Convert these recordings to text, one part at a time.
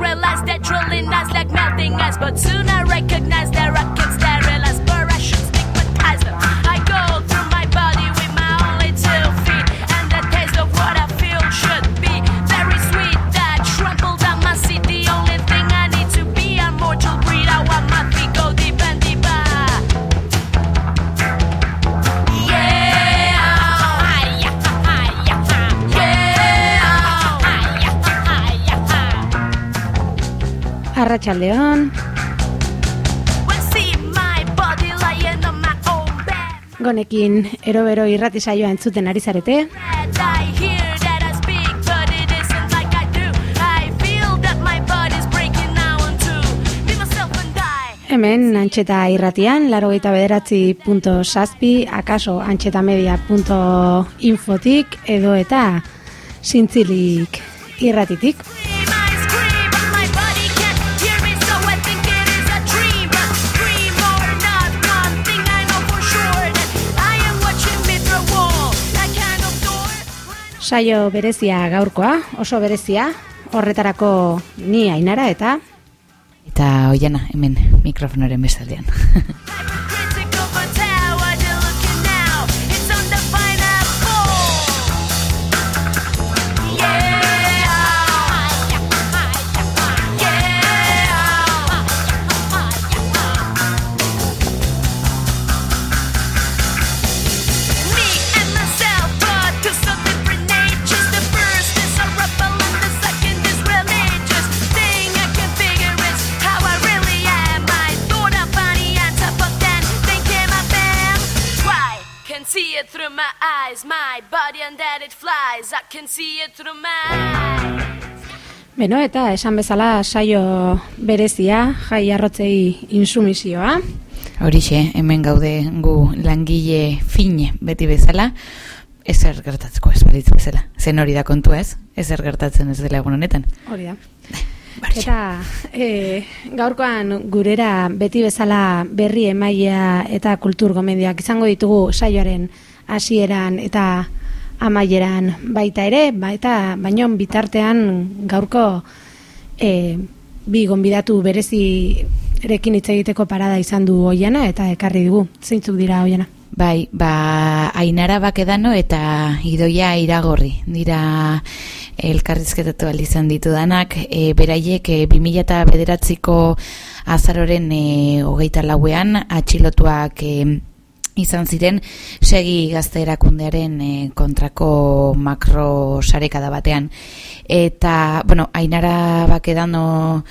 realize that drilling us like melting else. But soon I recognize that I. Arratxaldeon. Gonekin erobero irrati saioa entzuten ari zarete. Hemen antxeta irratian, laro gaita bederatzi punto saspi, akaso antxetamedia.infotik edo eta zintzilik irratitik. Saio berezia gaurkoa, oso berezia, horretarako ni ainara eta... Eta oiana, hemen mikrofonoren bezaldean. Beno, eta esan bezala saio berezia, jai arrotzei insumisioa. Horixe, hemen gaude gu langile fine beti bezala, ezer gertatzeko ez balitz bezala. Zen hori da kontu ez, ezer gertatzen ez dela egun honetan. Hori da. Eta e, gaurkoan gurera beti bezala berri emaia eta kultur gomediak izango ditugu saioaren hasieran eta amaieran baita ere, baita baino bitartean gaurko e, bi gonbidatu berezi erekin hitz egiteko parada izan du hoiana eta ekarri dugu. Zeintzuk dira hoiana? Bai, ba, ainara bakedano eta idoia iragorri. Dira elkarrizketatu izan ditu danak, e, beraiek e, 2000 eta bederatziko azaroren e, hogeita lauean, atxilotuak e, izan ziren segi gazte erakundearen e, kontrako makro sarekada batean. Eta, bueno, ainara bakedano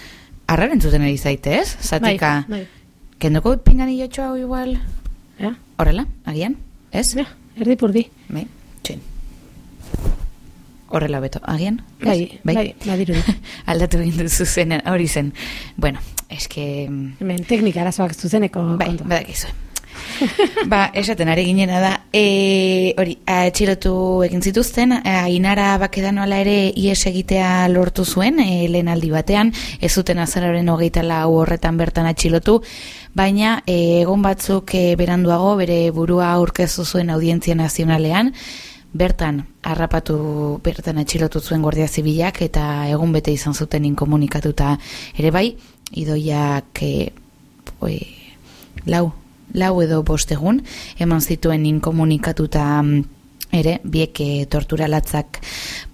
arraren zuten eri zaite, ez? Zatika, bai, bai. kendoko pingani jotxoa hau igual? Ja. Horrela, agian, ez? Ja, erdi purdi. Bai, txin. Horrela beto, agian? Bai, bai, bai, bai, Aldatu egin duzu zen, hori zen. Bueno, eske... Hemen, teknika arazoak zuzeneko bai, kontu. Bai, badakizuen ba, esaten ari ginena da, e, hori, atxilotu egin zituzten, ainara bakedan ala ere ies egitea lortu zuen, e, lehen aldi batean, ez zuten azararen hogeita lau horretan bertan atxilotu, baina e, egon batzuk e, beranduago bere burua aurkezu zuen audientzia nazionalean, bertan harrapatu bertan atxilotu zuen guardia zibilak eta egun bete izan zuten inkomunikatuta ere bai, idoiak e, lau lau edo bostegun, eman zituen inkomunikatuta mm, ere, biek eh, tortura latzak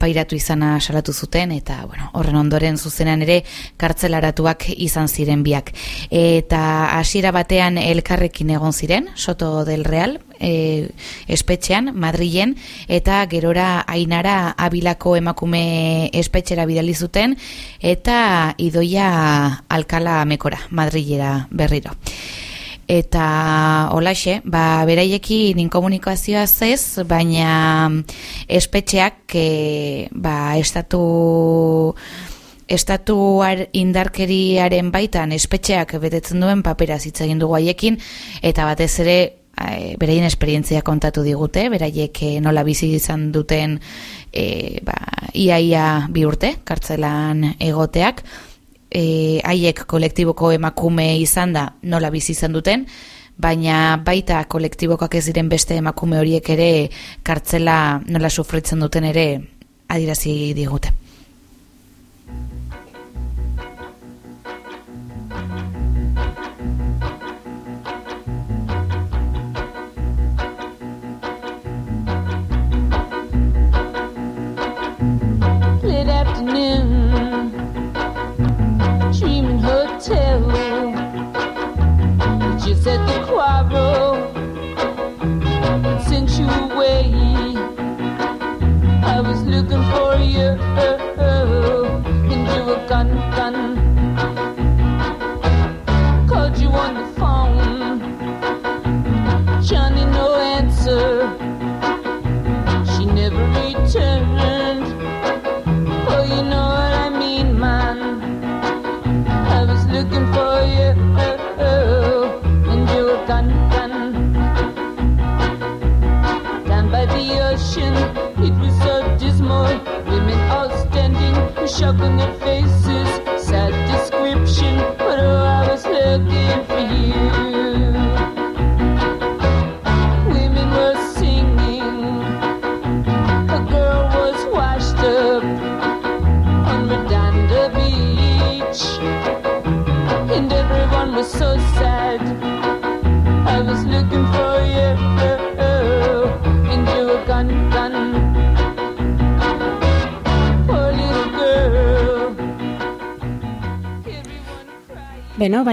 pairatu izana salatu zuten, eta bueno, horren ondoren zuzenan ere kartzelaratuak izan ziren biak. Eta hasiera batean elkarrekin egon ziren, Soto del Real, e, espetxean, Madrilen, eta gerora ainara abilako emakume espetxera bidali zuten, eta idoia alkala mekora, Madrilera berriro. Eta olaxe, ba, beraiekin inkomunikazioa zez, baina espetxeak e, ba, estatu estatu indarkeriaren baitan espetxeak betetzen duen papera zitzagin dugu haiekin, eta batez ere e, beraien esperientzia kontatu digute, beraiek e, nola bizi izan duten e, ba, iaia bi urte, kartzelan egoteak, e, haiek kolektiboko emakume izan da nola bizi izan duten, baina baita kolektibokoak ez diren beste emakume horiek ere kartzela nola sufritzen duten ere adirazi digute.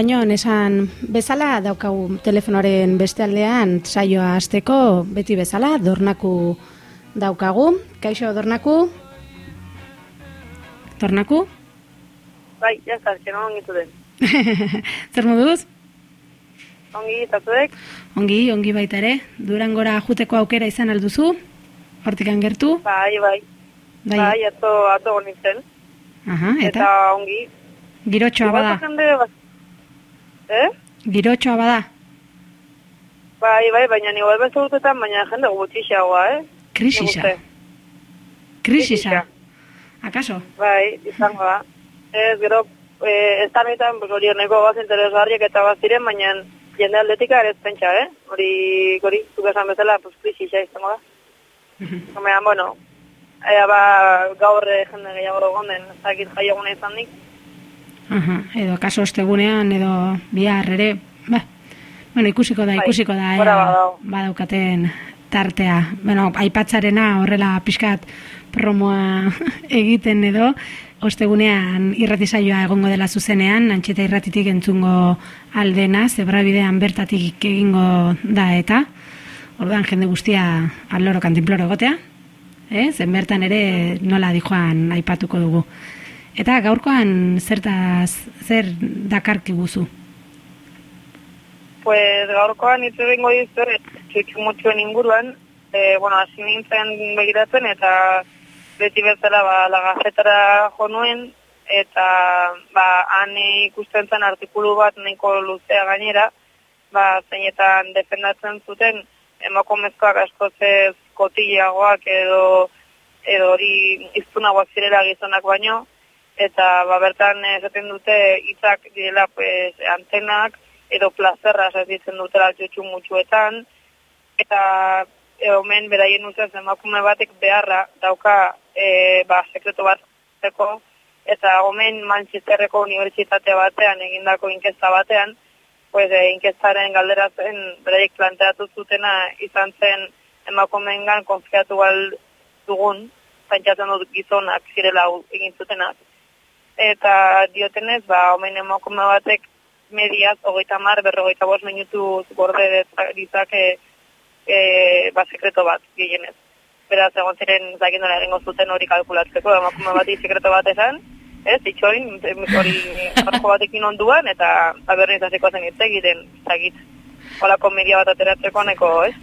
Baino, esan bezala daukagu telefonoaren beste aldean saioa hasteko beti bezala, dornaku daukagu. Kaixo, dornaku? Dornaku? Bai, ja, zartzen, ongi den. Zer moduz? Ongi, zatuek? Ongi, ongi baita ere. Durangora juteko aukera izan alduzu? Hortik gertu? Bai, bai. Bai, bai ato, ato zen. Aha, eta? Eta ongi. Girotxoa bada? Eh? Girotxoa bada? Bai, bai, baina ni beste urtetan, baina jende gutxixagoa, eh? Krisisa? Krisisa? Akaso? Bai, izango da. Ez, gero, eh, ez tanetan, hori honeko gaz interesgarriak eta baziren, baina jende aldetika ere ez pentsa, eh? Hori, hori, zuk esan bezala, pues, krisisa izango da. Homea, bueno, ea ba, gaur jende gehiago gonden, ez dakit jaiaguna izan nik, Aha, edo kaso ostegunean edo bihar ere, ba, bueno, ikusiko da, bai, ikusiko da, ea, badaukaten tartea. Bueno, aipatzarena horrela pixkat promoa egiten edo, ostegunean irratisaioa egongo dela zuzenean, antxeta irratitik entzungo aldena, zebra bidean bertatik egingo da eta, orduan jende guztia aloro kantinploro egotea, eh? zen bertan ere nola dijoan aipatuko dugu. Eta gaurkoan zertaz, zer dakarki guzu? Pues gaurkoan hitz egingo dizue txiki inguruan, eh bueno, hasi nintzen begiratzen eta beti bezala ba la gazetara jo nuen eta ba han ikusten zen artikulu bat nahiko luzea gainera, ba zeinetan defendatzen zuten emakumezkoak askoz ez kotilagoak edo edo hori iztunagoak zirela gizonak baino, eta ba, bertan esaten dute hitzak direla pues, antenak edo plazerra esaten dutela txutxu mutxuetan. Eta e, omen beraien ustez emakume batek beharra dauka e, ba, sekreto bat zeko, eta omen Manchesterreko unibertsitate batean egindako inkesta batean pues, e, inkestaren galderatzen beraiek planteatu zutena izan zen emakumeengan konfiatu gal dugun pentsatzen dut gizonak zirela egin zutenak eta diotenez, ba, omen emakume batek mediaz, hogeita mar, berrogeita bost minutu gorde ditzake e, ba, sekreto bat, gehienez. Beraz, egon ziren, zakin dara erengo zuten hori kalkulatzeko, emakume bat sekreto bat esan, ez, itxoin, hori arko batekin onduan, eta aberri izaziko zen egiten, zagit, holako media bat ateratzeko neko, ez?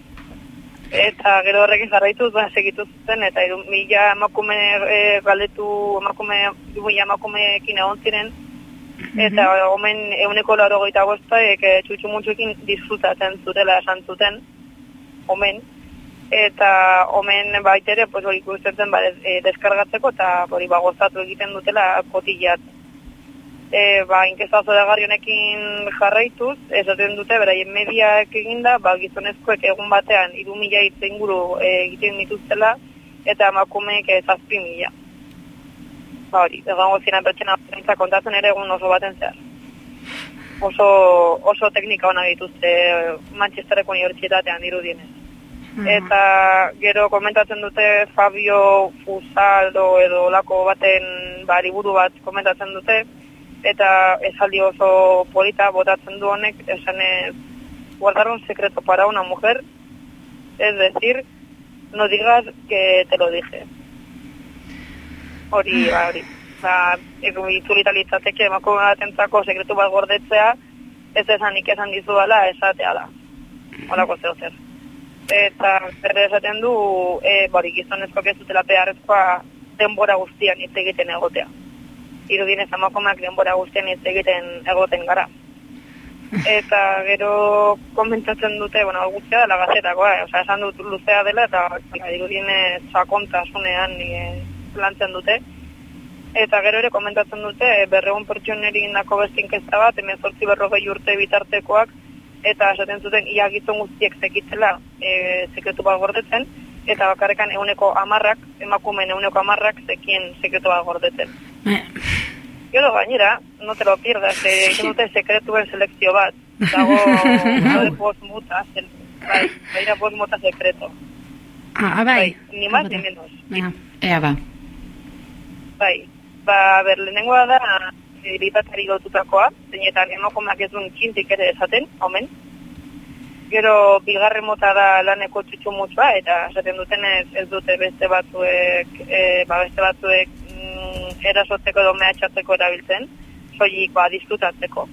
Eta gero horrekin jarraituz, ba, segitu zuten, eta iru, mila emakume e, galdetu, emakume, mila emakumeekin egon ziren, eta omen euneko laro goita gozta, eke txutxu mutxuekin disfrutatzen zutela esan zuten, omen, eta omen baitere, pues hori ikusten ba, e, deskargatzeko, eta hori ba, gozatu egiten dutela kotillat. E, ba, inkezazo da honekin jarraituz, esaten dute, beraien mediak eginda, ba, gizonezkoek egun batean, iru mila inguru e, egiten dituztela, eta emakumeek e, zazpi mila. Ba, hori, egon ziren pertsena kontatzen ere egun oso baten zehar. Oso, oso teknika hona dituzte Manchesterreko unibertsitatean dirudienez. Eta gero komentatzen dute Fabio Fusaldo edo lako baten bari buru bat komentatzen dute eta esaldi oso polita botatzen du honek esan ez guardar un secreto para una mujer es decir no digas que te lo dije. Hori, ba, hori. Ba, itzulita litzateke emako batentzako sekretu bat gordetzea ez esan esan dizu dala esatea da. Holako zeo zer eta zer esaten du e, bari gizonezko kezutela beharrezkoa denbora guztian hitz egiten egotea. Irudien ez amakomak denbora guztian hitz egiten egoten gara. Eta gero komentatzen dute, bueno, guztia dela gazetakoa, eh? Osa, esan dut luzea dela eta irudien sakontasunean e, lantzen dute. Eta gero ere komentatzen dute, berregun pertsoneri indako bestin bat, hemen zortzi berrogei urte bitartekoak, eta esaten zuten ia gizon guztiek zekitzela e, sekretu bat gordetzen, eta bakarrekan euneko amarrak, emakumen euneko amarrak zekien sekretu bat gordetzen. Eh. Gero gainera, no te lo pierdas, e, dute sekretuen selekzio bat, dago de post muta, bai, baina post muta sekreto. Ah, bai. bai ni más ni menos. Ea ba. Bai, ba, ber, lehenengoa da, libatari gotutakoa, zeinetan emakumeak ez duen kintik ere esaten, omen. Gero, bigarren mota da laneko txutxu mutua, eta esaten duten ez, dute beste batzuek, e, ba beste batzuek mm, erasotzeko edo mehatxatzeko erabiltzen, soilik ba, disfrutatzeko.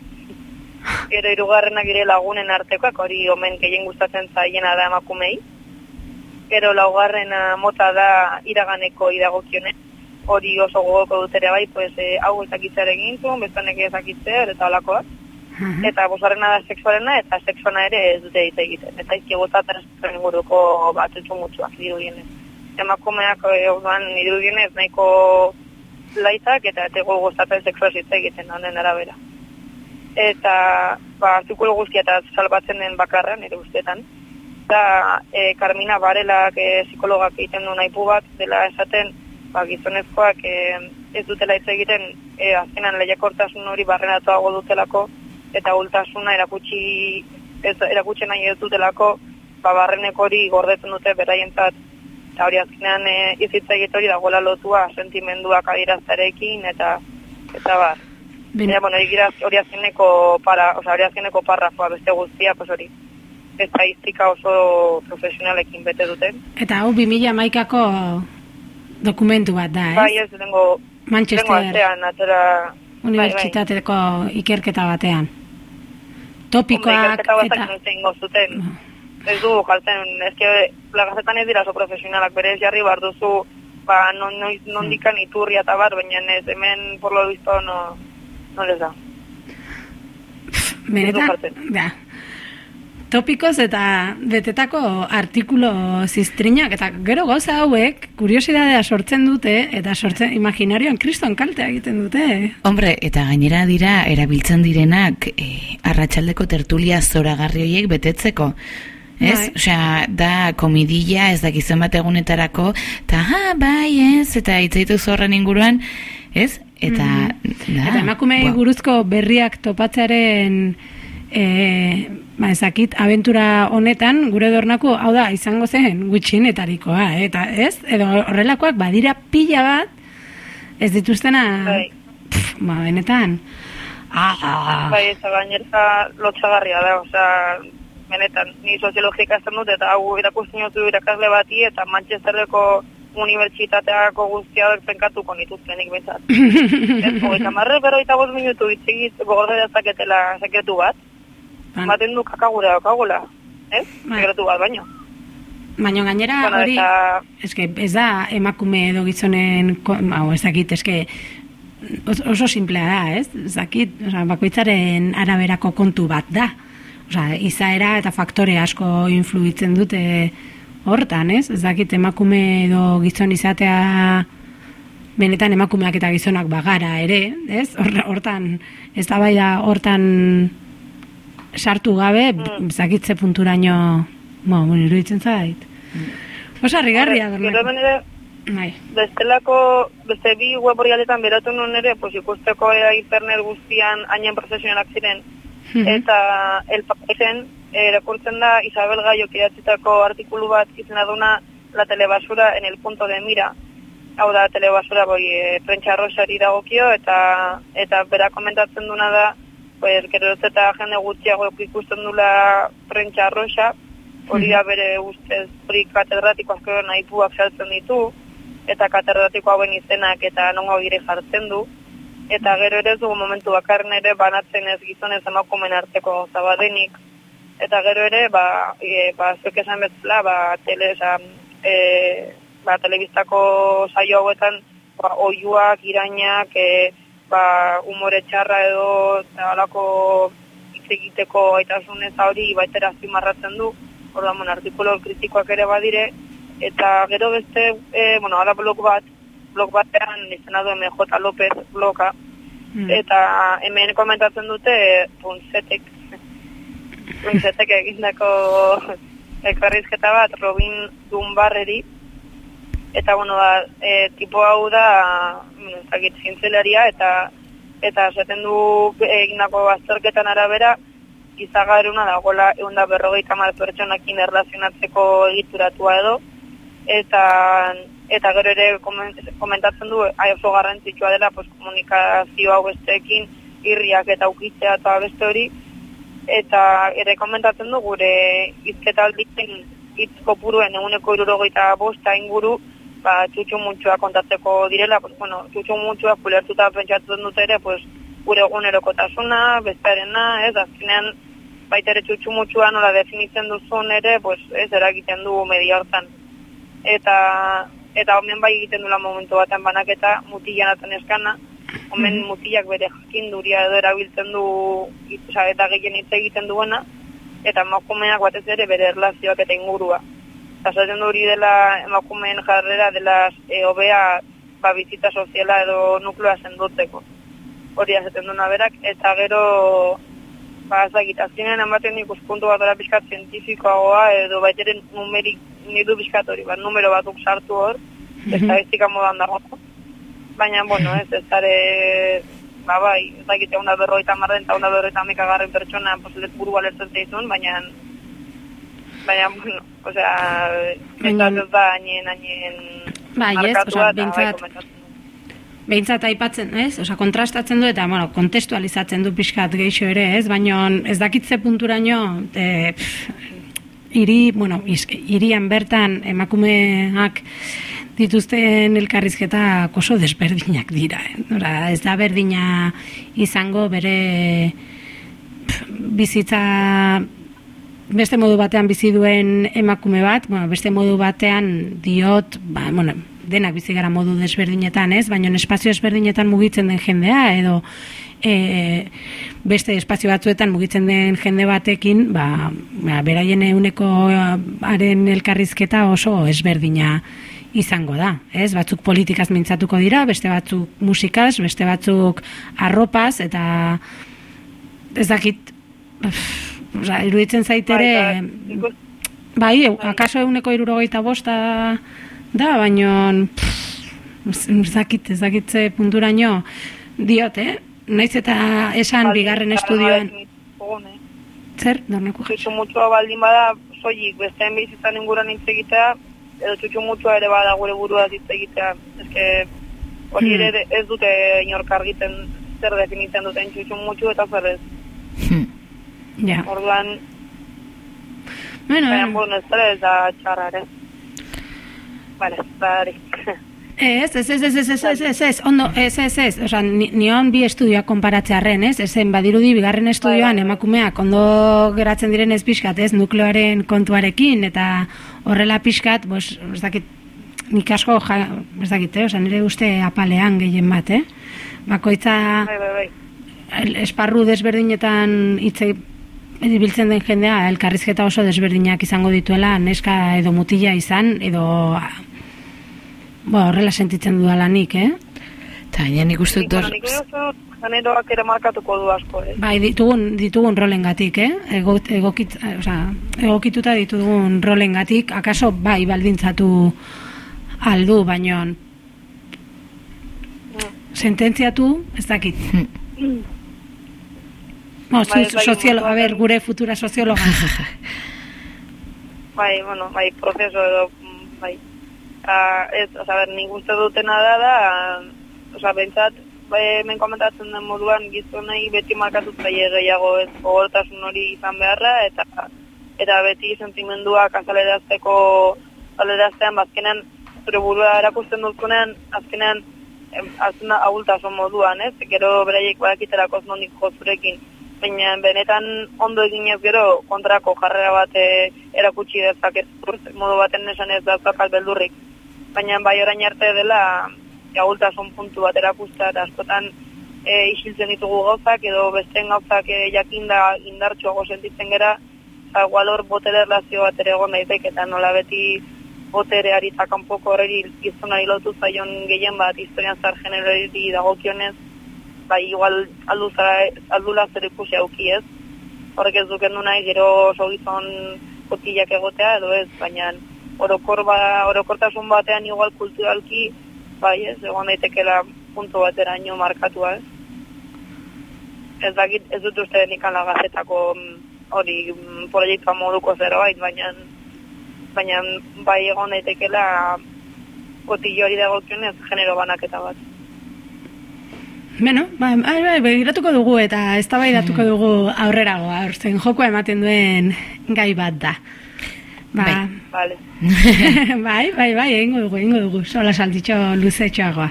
Gero, irugarrena gire lagunen artekoak, hori omen gehien gustatzen zaiena da emakumei. Gero, laugarrena mota da iraganeko idagokionen, hori oso gogoko dut ere bai, pues, e, hau ezakitzer egin zuen, bestanek ezakitzer, eta olakoak. Uh Eta bosarrena da seksualena, eta seksuana ere ez dute egite egiten. Eta izki gozatzen ez guruko bat etxu mutxuak, diru dienez. Emakumeak eh, diru dienez nahiko laitak, eta etego gozatzen seksua zitza egiten, honen arabera. Eta, ba, zikulo guztia eta salbatzen den bakarra, nire guztietan. Eta, e, Carmina Barelak e, psikologak egiten du nahi bat, dela esaten, ba, gizonezkoak e, ez dutela hitz egiten e, azkenan lehiakortasun hori barrenatuago dutelako eta ultasuna erakutsi ez erakutsi nahi ez dutelako ba, barreneko hori gordetzen dute beraientzat eta hori azkenean e, izitza egite hori dagoela lotua sentimenduak adiraztarekin eta eta bar Eta, bueno, hori azkeneko para, o sea, hori azkeneko parrafoa beste guztia, pues hori, estadistika oso profesionalekin bete duten. Eta hau 2000 maikako dokumentu bat da, ez? Bai, ez, dengo, Manchester dengo atean, atera... Unibertsitateko bai, bai. ikerketa batean. Topikoak... Batean eta... zuten. No. Ez du, jaltzen, ez que lagazetan ez dira so profesionalak, berez jarri bar duzu, ba, non, non, non dikan iturria eta bar, baina ez, hemen, por lo visto, no, no les da. Benetan, da, topikoz eta betetako artikulo ziztrinak, eta gero goza hauek, kuriosidadea sortzen dute, eta sortzen imaginarioan kriston kaltea egiten dute. Hombre, eta gainera dira, erabiltzen direnak, e, arratsaldeko tertulia zoragarri horiek betetzeko. Ez? Bai. Osea, da komidilla ez dakizan bat egunetarako, eta ha, bai, ez, eta itzaitu zorren inguruan, ez? Eta, mm eta emakume buruzko berriak topatzearen e, ba ezakit, aventura honetan, gure dornako, hau da, izango zen, gutxinetarikoa, eh? eta ez, edo horrelakoak, badira pila bat, ez dituztena, bai. pff, ba, benetan, ah, ah. Bai, ez gainera lotxagarria da, oza, benetan, ni soziologika zen dut, eta hau irakusten jotu irakasle bati, eta Manchesterreko unibertsitateako guztia hori penkatuko nituzkenik bezat. ez, oita marre, bero, eta minutu, itzegit, gorde dezaketela sekretu bat, Baten du kakagura daukagula, ez? Bai. Sekretu bat baino. Baina gainera Bueno, hori, eta- eske ez da emakume edo gizonen, hau ez dakit, eske os- oso simplea da, ez? Ez dakit, osea, bakoitzaren araberako kontu bat da. Osea, izaera eta faktore asko influitzen dute hortan, ez? Ez dakit emakume edo gizon izatea benetan emakumeak eta gizonak bagara ere, ez? Hor- Hortan, ez da bai da hortan sartu gabe, mm. zakitze punturaino, bo, bueno, iruditzen zait. Dormeko. hemen ere, Bai. bestelako, beste bi web orrialetan beratu nuen ere, pues ikusteko ea internet guztian hainen profesionalak ziren, Mhm. eta el paisen erakurtzen da Isabel Gaio idatzitako artikulu bat izena duna la telebasura en el punto de mira. Hau da telebasura boi e, prentsa rosari dagokio eta eta bera komentatzen duna da pues geroz eta jende gutxiago ikusten dula prentsa rosa hori da bere ustez hori katedratiko asko nahipuak saltzen ditu eta katedratiko hauen izenak eta nongo gire jartzen du. Eta gero ere ez dugu momentu bakarren ere banatzen ez gizonez emakumen arteko zabadenik eta gero ere ba, e, ba zuek esan bezala ba, tele, oza, e, ba, telebistako saio hauetan ba, oiuak, irainak e, ba, umore txarra edo hitz egiteko gaitasunez hori baitera azpimarratzen du. Orduan bueno, artikulu kritikoak ere badire. Eta gero beste e, bueno, ada blog bat blog batean izena du MJ López bloga. Mm. eta hemen komentatzen dute punzetek punzetek egindako ekarrizketa bat Robin Dunbarreri eta bueno da, e, tipo hau da bueno, ez dakit zientzelaria eta eta esaten du egindako azterketan arabera izagaruna dagoela egun da berrogeita hamar pertsonakin erlazionatzeko egituratua edo. Eta eta gero ere komen- komentatzen du oso garrantzitsua dela pues, komunikazio hau besteekin irriak eta ukitzea eta beste hori. Eta ere komentatzen du gure hizketaldiken hitz kopuruen eguneko irurogeita bosta inguru ba, txutxu mutxua kontatzeko direla, pues, bueno, txutxu mutxua kulertuta pentsatzen dute ere, pues, gure egunerokotasuna, bestearena, ez, azkenean baita ere txutxu mutxua nola definitzen duzun ere, pues, ez, eragiten du media hortan. Eta, eta omen bai egiten dula momentu baten banaketa, mutilan aten eskana, omen mutilak bere jakinduria edo erabiltzen du, oza, eta gehien hitz egiten duena, eta emakumeak batez ere bere erlazioak eta ingurua. Du hori dela emakumeen jarrera dela e, hobea ba, bizitza soziala edo nukleoa sendotzeko. Hori esaten duna berak, eta gero ba, ez dakit, azkenean ematen ikuspuntu bat dara pixkat zientifikoagoa edo baiteren numerik nidu pixkat hori, ba, numero batzuk sartu hor, estadistika modan dago. Baina, bueno, ez, ez dara, ba, bai, ez dakit, egun da berroita marren eta egun da berroita amikagarren pertsona, pues, let burua lertzen zeizun, baina, baina, bueno, osea, da, Baina- ez da, hainen, hainen, Bai, ez, osea, eta bai, behintzat- aipatzen, ez? Osa, kontrastatzen du eta, bueno, kontestualizatzen du pixkat geixo ere, ez? Baina ez dakitze punturaino, e, pff, iri, bueno, irian bertan emakumeak dituzten elkarrizketa oso desberdinak dira. Eh? Ora, ez da berdina izango bere pff, bizitza beste modu batean bizi duen emakume bat, bueno, beste modu batean diot, ba, bueno, denak bizi gara modu desberdinetan, ez? Baina espazio desberdinetan mugitzen den jendea edo e, beste espazio batzuetan mugitzen den jende batekin, ba, ba beraien euneko haren elkarrizketa oso ezberdina izango da, ez? Batzuk politikaz mintzatuko dira, beste batzuk musikaz, beste batzuk arropaz eta ez dakit Osa, iruditzen zaitere, Bai, ikus- bai, eu- akaso euneko irurogeita bosta da, baino ez dakitze punturaino diot, eh? Naiz eta esan bigarren estudioan, eh? zer, dorneko txutxu mutua baldin bada, soilik besteen bizitzan inguruan hitz egitea, edo txutxu mutua ere bada gure burua hitz egitea. Eske, hori Hmm. ere ez dute inork argiten zer definitzen duten txutxu mutu eta zer ez. Hmm. Ja, Orduan, bueno, baina, bueno, ez dara ez da txarra ere. Vale, barik. Ez, ez, ez, ez, ez, ez, ez, ez, ez, ondo, ez, ez, ez, oza, nion bi estudioak konparatzearen, ez, ezen badirudi bigarren estudioan emakumeak ondo geratzen diren ez pixkat, ez, nukleoaren kontuarekin, eta horrela pixkat, bos, ez dakit, nik asko, ja, ez dakit, eh, oza, nire uste apalean gehien bat, eh, bakoitza, Bai, bai, bai. el- esparru desberdinetan hitze ibiltzen den jendea elkarrizketa oso desberdinak izango dituela neska edo mutila izan edo bo, horrela sentitzen dudala nik, eh? Eta gaina nik uste dut dut generoak ere markatuko du asko, eh? Bai, ditugun, ditugun rolengatik, eh? Ego, egokit, eh, osea, egokituta ditugun rolengatik, akaso bai baldintzatu aldu, baino sententziatu, ez dakit. No, zu, Bai, dakit soziolo, a ber, gure futura soziologa. Bai, bueno, bai, prozeso edo, bai. Uh, ez, oza, ber, nik uste dutena da, da, oza, bentsat, bai, hemen komentatzen den moduan gizonei beti markatu zaie gehiago ez gogortasun hori izan beharra, eta eta beti sentimenduak azalerazteko azaleraztean, bazkenean, zure burua erakusten duzunean, azkenean, da ahultasun moduan, ez? Gero beraiek badakiterako nondik jo zurekin. Baina benetan ondo eginez gero kontrako jarrera bat eh, erakutsi dezaket modu baten esan ez daukakal beldurrik. Baina bai orain arte dela ahultasun puntu bat erakustea eta askotan e, isiltzen ditugu gauzak edo besteen gauzak e, jakinda indartsuago sentitzen gera, eta igual hor botere erlazio bat ere egon daiteke eta nola beti botereari eta kanpoko horreri gizonari lotu zaion gehien bat historian zar generori dagokionez, bai igual aldu, zara, aldula zer ikusi auki ez. Horrek ez duken du nahi gero oso gizon kotilak egotea edo ez, baina orokor ba, orokortasun batean igual kulturalki bai ez, egon daitekela puntu bateraino markatua ez. Ez dakit, ez dut uste nikan lagazetako mm, hori mm, proiektua moduko zerbait, baina baina bai egon daitekela kotillo hori dagokionez genero banaketa bat. Beno, bai, bai, bai, begiratuko dugu eta eztabaidatuko dugu aurrerago, aurzen jokoa ematen duen gai bat da. Ba, Bai. Vale. bai, bai, bai, egingo dugu, egingo dugu, sola saltitxo luzetxoagoa.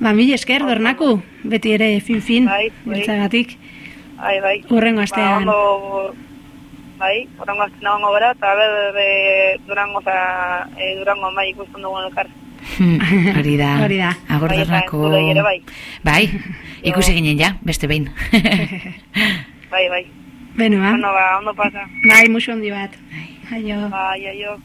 Ba, mil esker, dornaku, beti ere fin-fin, Bai, bai. biltzagatik. Bai, bai. Hurrengo astean. Ba, ondo, bai, horrengo astean egongo gara, eta ber, e, durango, oza, e, durango bai ikusten dugun elkar. Hmm, hori da. Hori da. Agor Bai, ere bai. Bai, ikusi ginen ja, beste behin. Bai, bai. Beno, ba, Bueno, ba, ondo pasa. bai, musu handi bat. Aio. Bai, aio.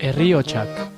Herri hotxak.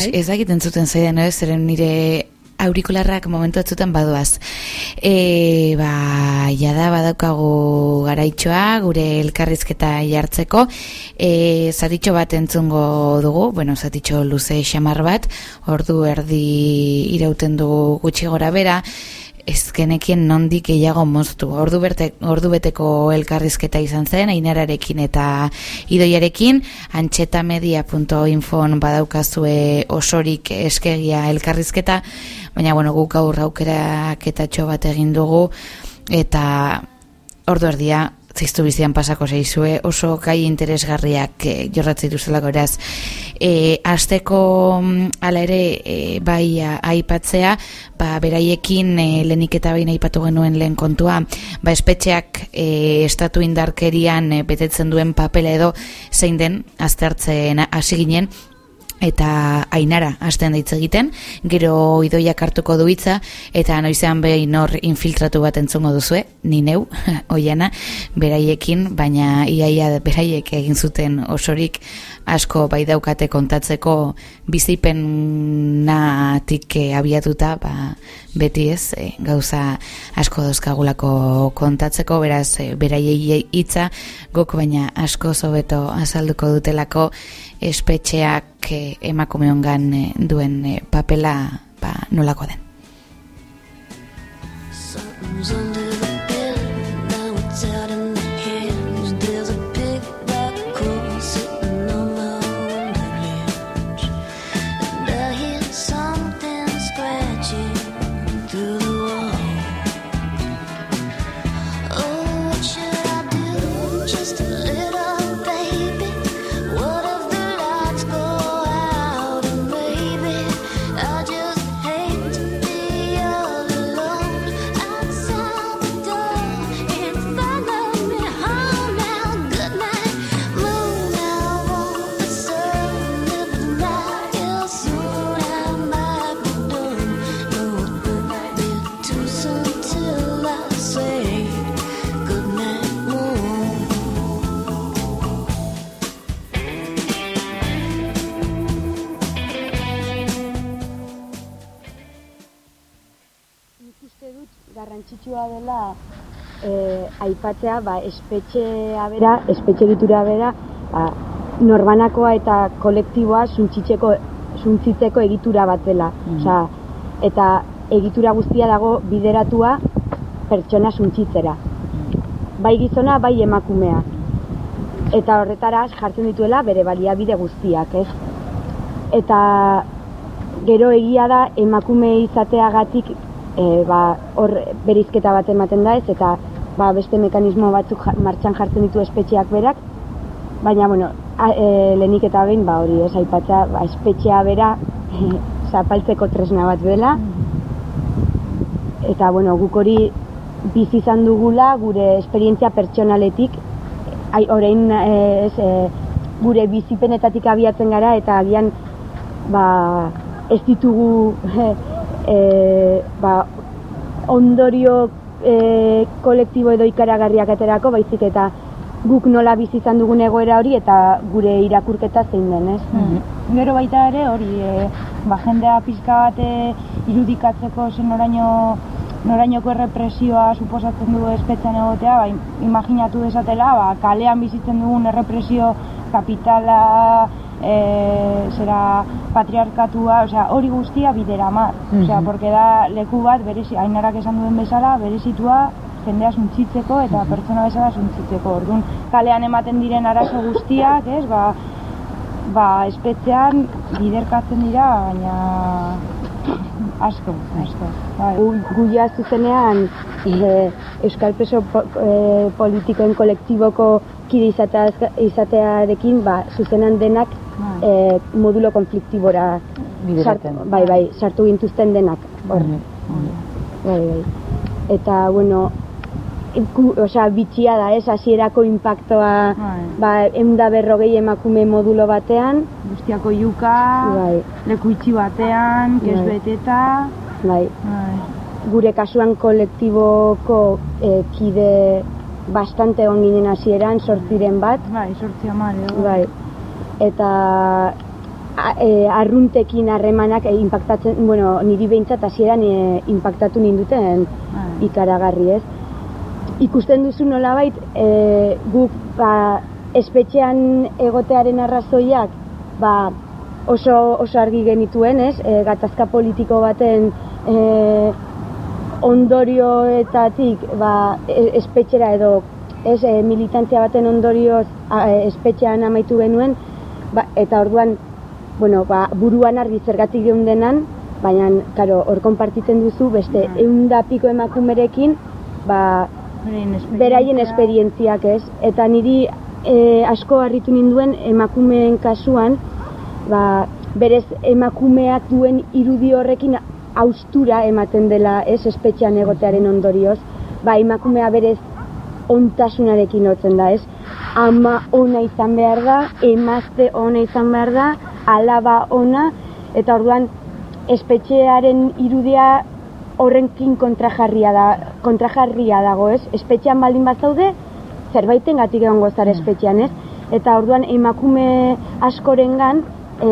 Ez, Bai. ez dakiten zuten zaidan, ez, zeren nire aurikularrak momentu batzutan badoaz. E, ba, jada badaukagu garaitxoa, gure elkarrizketa jartzeko, e, zatitxo bat entzungo dugu, bueno, zatitxo luze xamar bat, ordu erdi irauten dugu gutxi gora bera, ez genekien nondik gehiago moztu. Ordu, berte, ordu beteko elkarrizketa izan zen, ainararekin eta idoiarekin, antxetamedia.infon badaukazue osorik eskegia elkarrizketa, baina bueno, guk gaur aukerak eta bat egin dugu, eta ordu erdia ziztu bizian pasako zeizue, oso gai interesgarriak e, jorratzen dituztelako eraz. E, azteko mm, ala ere e, bai aipatzea, ba, beraiekin e, lehenik eta behin aipatu genuen lehen kontua, ba, espetxeak e, estatu indarkerian e, betetzen duen papela edo zein den aztertzen hasi ginen, eta ainara hasten daitz egiten, gero idoiak hartuko du hitza eta noizean behin nor infiltratu bat entzungo duzue, ni neu, oiana, beraiekin, baina iaia beraiek egin zuten osorik asko bai daukate kontatzeko bizipenatik eh, abiatuta, ba, beti ez, eh, gauza asko dauzkagulako kontatzeko, beraz, eh, beraiei hitza gok baina asko zobeto azalduko dutelako espetxeak eh, emakumeongan eh, duen papela ba, nolako den. Garrantzitsua dela eh, aipatzea ba, espetxea bera, espetxe egitura bera, ba, norbanakoa eta kolektiboa suntzitzeko, suntzitzeko egitura bat dela. Osea, eta egitura guztia dago bideratua pertsona suntzitzera. Bai gizona, bai emakumea. Eta horretara jartzen dituela bere baliabide guztiak, ez? Eta gero egia da emakume izateagatik e, ba, hor berizketa bat ematen da ez eta ba, beste mekanismo batzuk martxan jartzen ditu espetxeak berak baina bueno, a, e, lehenik eta behin ba, hori ez aipatza ba, espetxea bera zapaltzeko tresna bat dela. Eta bueno, guk hori bizi izan dugula gure esperientzia pertsonaletik. Ai, orain e, ez, e, gure bizipenetatik abiatzen gara eta agian ba, ez ditugu e, ba, ondorio e, kolektibo edo ikaragarriak aterako, baizik eta guk nola bizi izan dugun egoera hori eta gure irakurketa zein den, ez? Mm. Gero baita ere hori e, ba, jendea pizka bat irudikatzeko zen noraino norainoko errepresioa suposatzen du espetxean egotea, ba, im- imaginatu desatela, ba, kalean bizitzen dugun errepresio kapitala, e, zera patriarkatua, osea, hori guztia bidera mar. Osea, porque da leku bat, berezi, ainarak esan duen bezala, berezitua jendea suntzitzeko eta pertsona bezala suntzitzeko. Orduan, kalean ematen diren arazo guztiak, ez, ba, ba, espetxean biderkatzen dira, baina asko, asko. Bai. Gu, gu ja zuzenean e, Euskal Preso po, e, politikoen kolektiboko kide izateaz- izatearekin ba, zuzenan denak. E, modulo konfliktibora sartu- bai, bai, sartu gintuzten denak. Hor. Bai, bai. Eta, bueno, iku, osea, bitxia da, ez, hasierako impactoa, Bai. ba, eunda berrogei emakume modulo batean, Guztiako yuka, bai, leku itxi batean, kes Bai. beteta, bai. bai. Gure kasuan kolektiboko eh, kide bastante egon ginen hasieran, sortziren bat, Bai, sortzi amare. bai. Eta e, arruntekin harremanak e, impactatzen, bueno, niri behintzat hasieran e, impactatu ninduten Bai. ikaragarri, ez? Ikusten duzu nolabait, e, guk ba, espetxean egotearen arrazoiak ba, oso, oso argi genituen, ez? E, gatazka politiko baten e, ondorioetatik ba, e- espetxera edo ez e, militantzia baten ondorioz a, e, espetxean amaitu genuen ba, eta orduan bueno, ba, buruan argi zergatik geundenan baina karo, hor konpartitzen duzu beste Bai. eunda piko emakumerekin ba, beraien esperientziak ez? Eta niri e, asko harritu ninduen emakumeen kasuan ba, berez emakumeak duen irudi horrekin austura ematen dela ez? Espetxean egotearen ondorioz. Ba, emakumea berez ontasunarekin lotzen da ez ama ona izan behar da emazte ona izan behar da alaba ona, eta orduan espetxearen irudia horrenkin kontrajarria, da, kontrajarria dago, ez? Espetxean baldin bazaude, zerbaiten gatik egongo zara espetxean, ez? Eta orduan emakume askorengan e,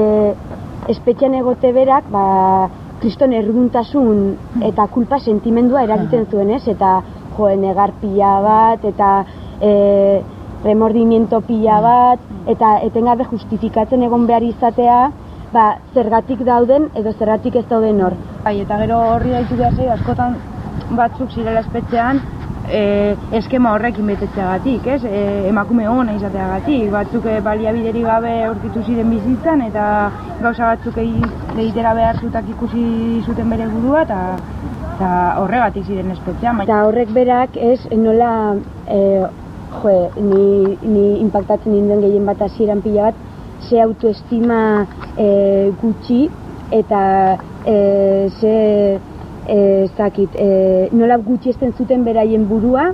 espetxean egote berak, ba, kriston erruduntasun eta kulpa sentimendua eragiten zuen, ez? Eta jo, negarpila bat, eta e, remordimiento pila bat, eta etengabe justifikatzen egon behar izatea, ba, zergatik dauden edo zergatik ez dauden hor. Bai, eta gero horri daitu behar zei, askotan batzuk zirela espetxean, e, eskema horrekin betetzeagatik, ez? E, emakume ona izateagatik, batzuk e, baliabideri gabe aurkitu ziren bizitzan eta gauza batzuk egi- egitera behar zutak ikusi zuten bere burua eta eta horregatik ziren espetxean. baina- Eta horrek berak ez nola e, jo, ni, ni impactatzen ninduen gehien bat hasieran pila bat ze autoestima e, gutxi eta e, ze e, ez dakit, e, nola gutxi esten zuten beraien burua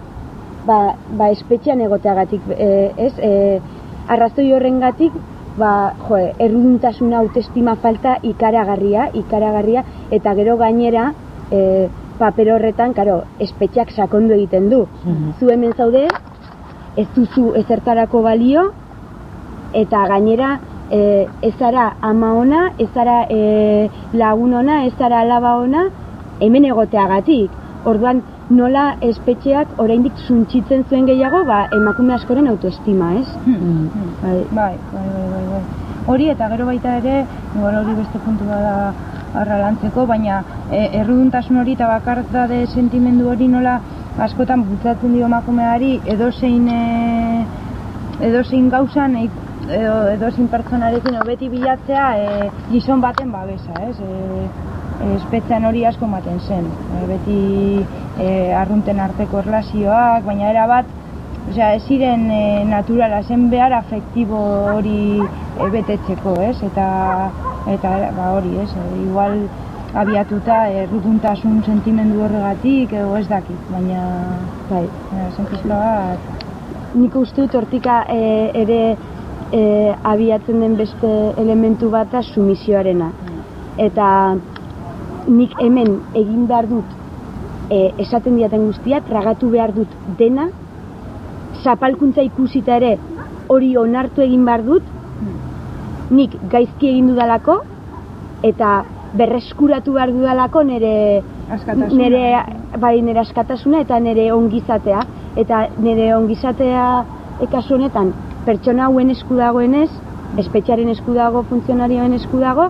ba, ba espetxean egoteagatik e, ez e, arrazoi horrengatik ba, jo, erruduntasuna autoestima falta ikaragarria, ikaragarria eta gero gainera e, paper horretan, karo, espetxeak sakondu egiten du. Zu hemen zaude, ez duzu ezertarako balio, eta gainera e, ez zara ama ona, ez zara e, lagun ona, ez zara alaba ona, hemen egoteagatik. Orduan, nola espetxeak oraindik suntsitzen zuen gehiago, ba, emakume askoren autoestima, ez? Hmm. Bai. Bai, bai, bai, bai, bai. Hori eta gero baita ere, igual hori beste puntu da arralantzeko, baina e, erruduntasun hori eta bakartade sentimendu hori nola askotan bultzatzen dio emakumeari edozein e, edozein gauzan e, edo edozein pertsonarekin hobeti bilatzea e, gizon baten babesa, ez? E, e, espetzean hori asko ematen zen. E, beti e, arrunten arteko erlazioak, baina era bat Osea, ez ziren e, naturala, zen behar afektibo hori e, betetzeko, ez? Eta, eta ba, hori, ez? E, igual abiatuta erruduntasun sentimendu horregatik, edo ez dakit, baina, bai. zen pixka bat, Nik uste dut hortika e, ere e, abiatzen den beste elementu bat da sumisioarena. Eta nik hemen egin behar dut e, esaten diaten guztia, tragatu behar dut dena, zapalkuntza ikusita ere hori onartu egin behar dut, nik gaizki egin dudalako, eta berreskuratu behar dudalako nire Askatasuna. nire bai nire askatasuna eta nire ongizatea. Eta nire ongizatea e, kasu honetan pertsona hauen esku dagoenez espetxearen esku dago funtzionarioen esku dago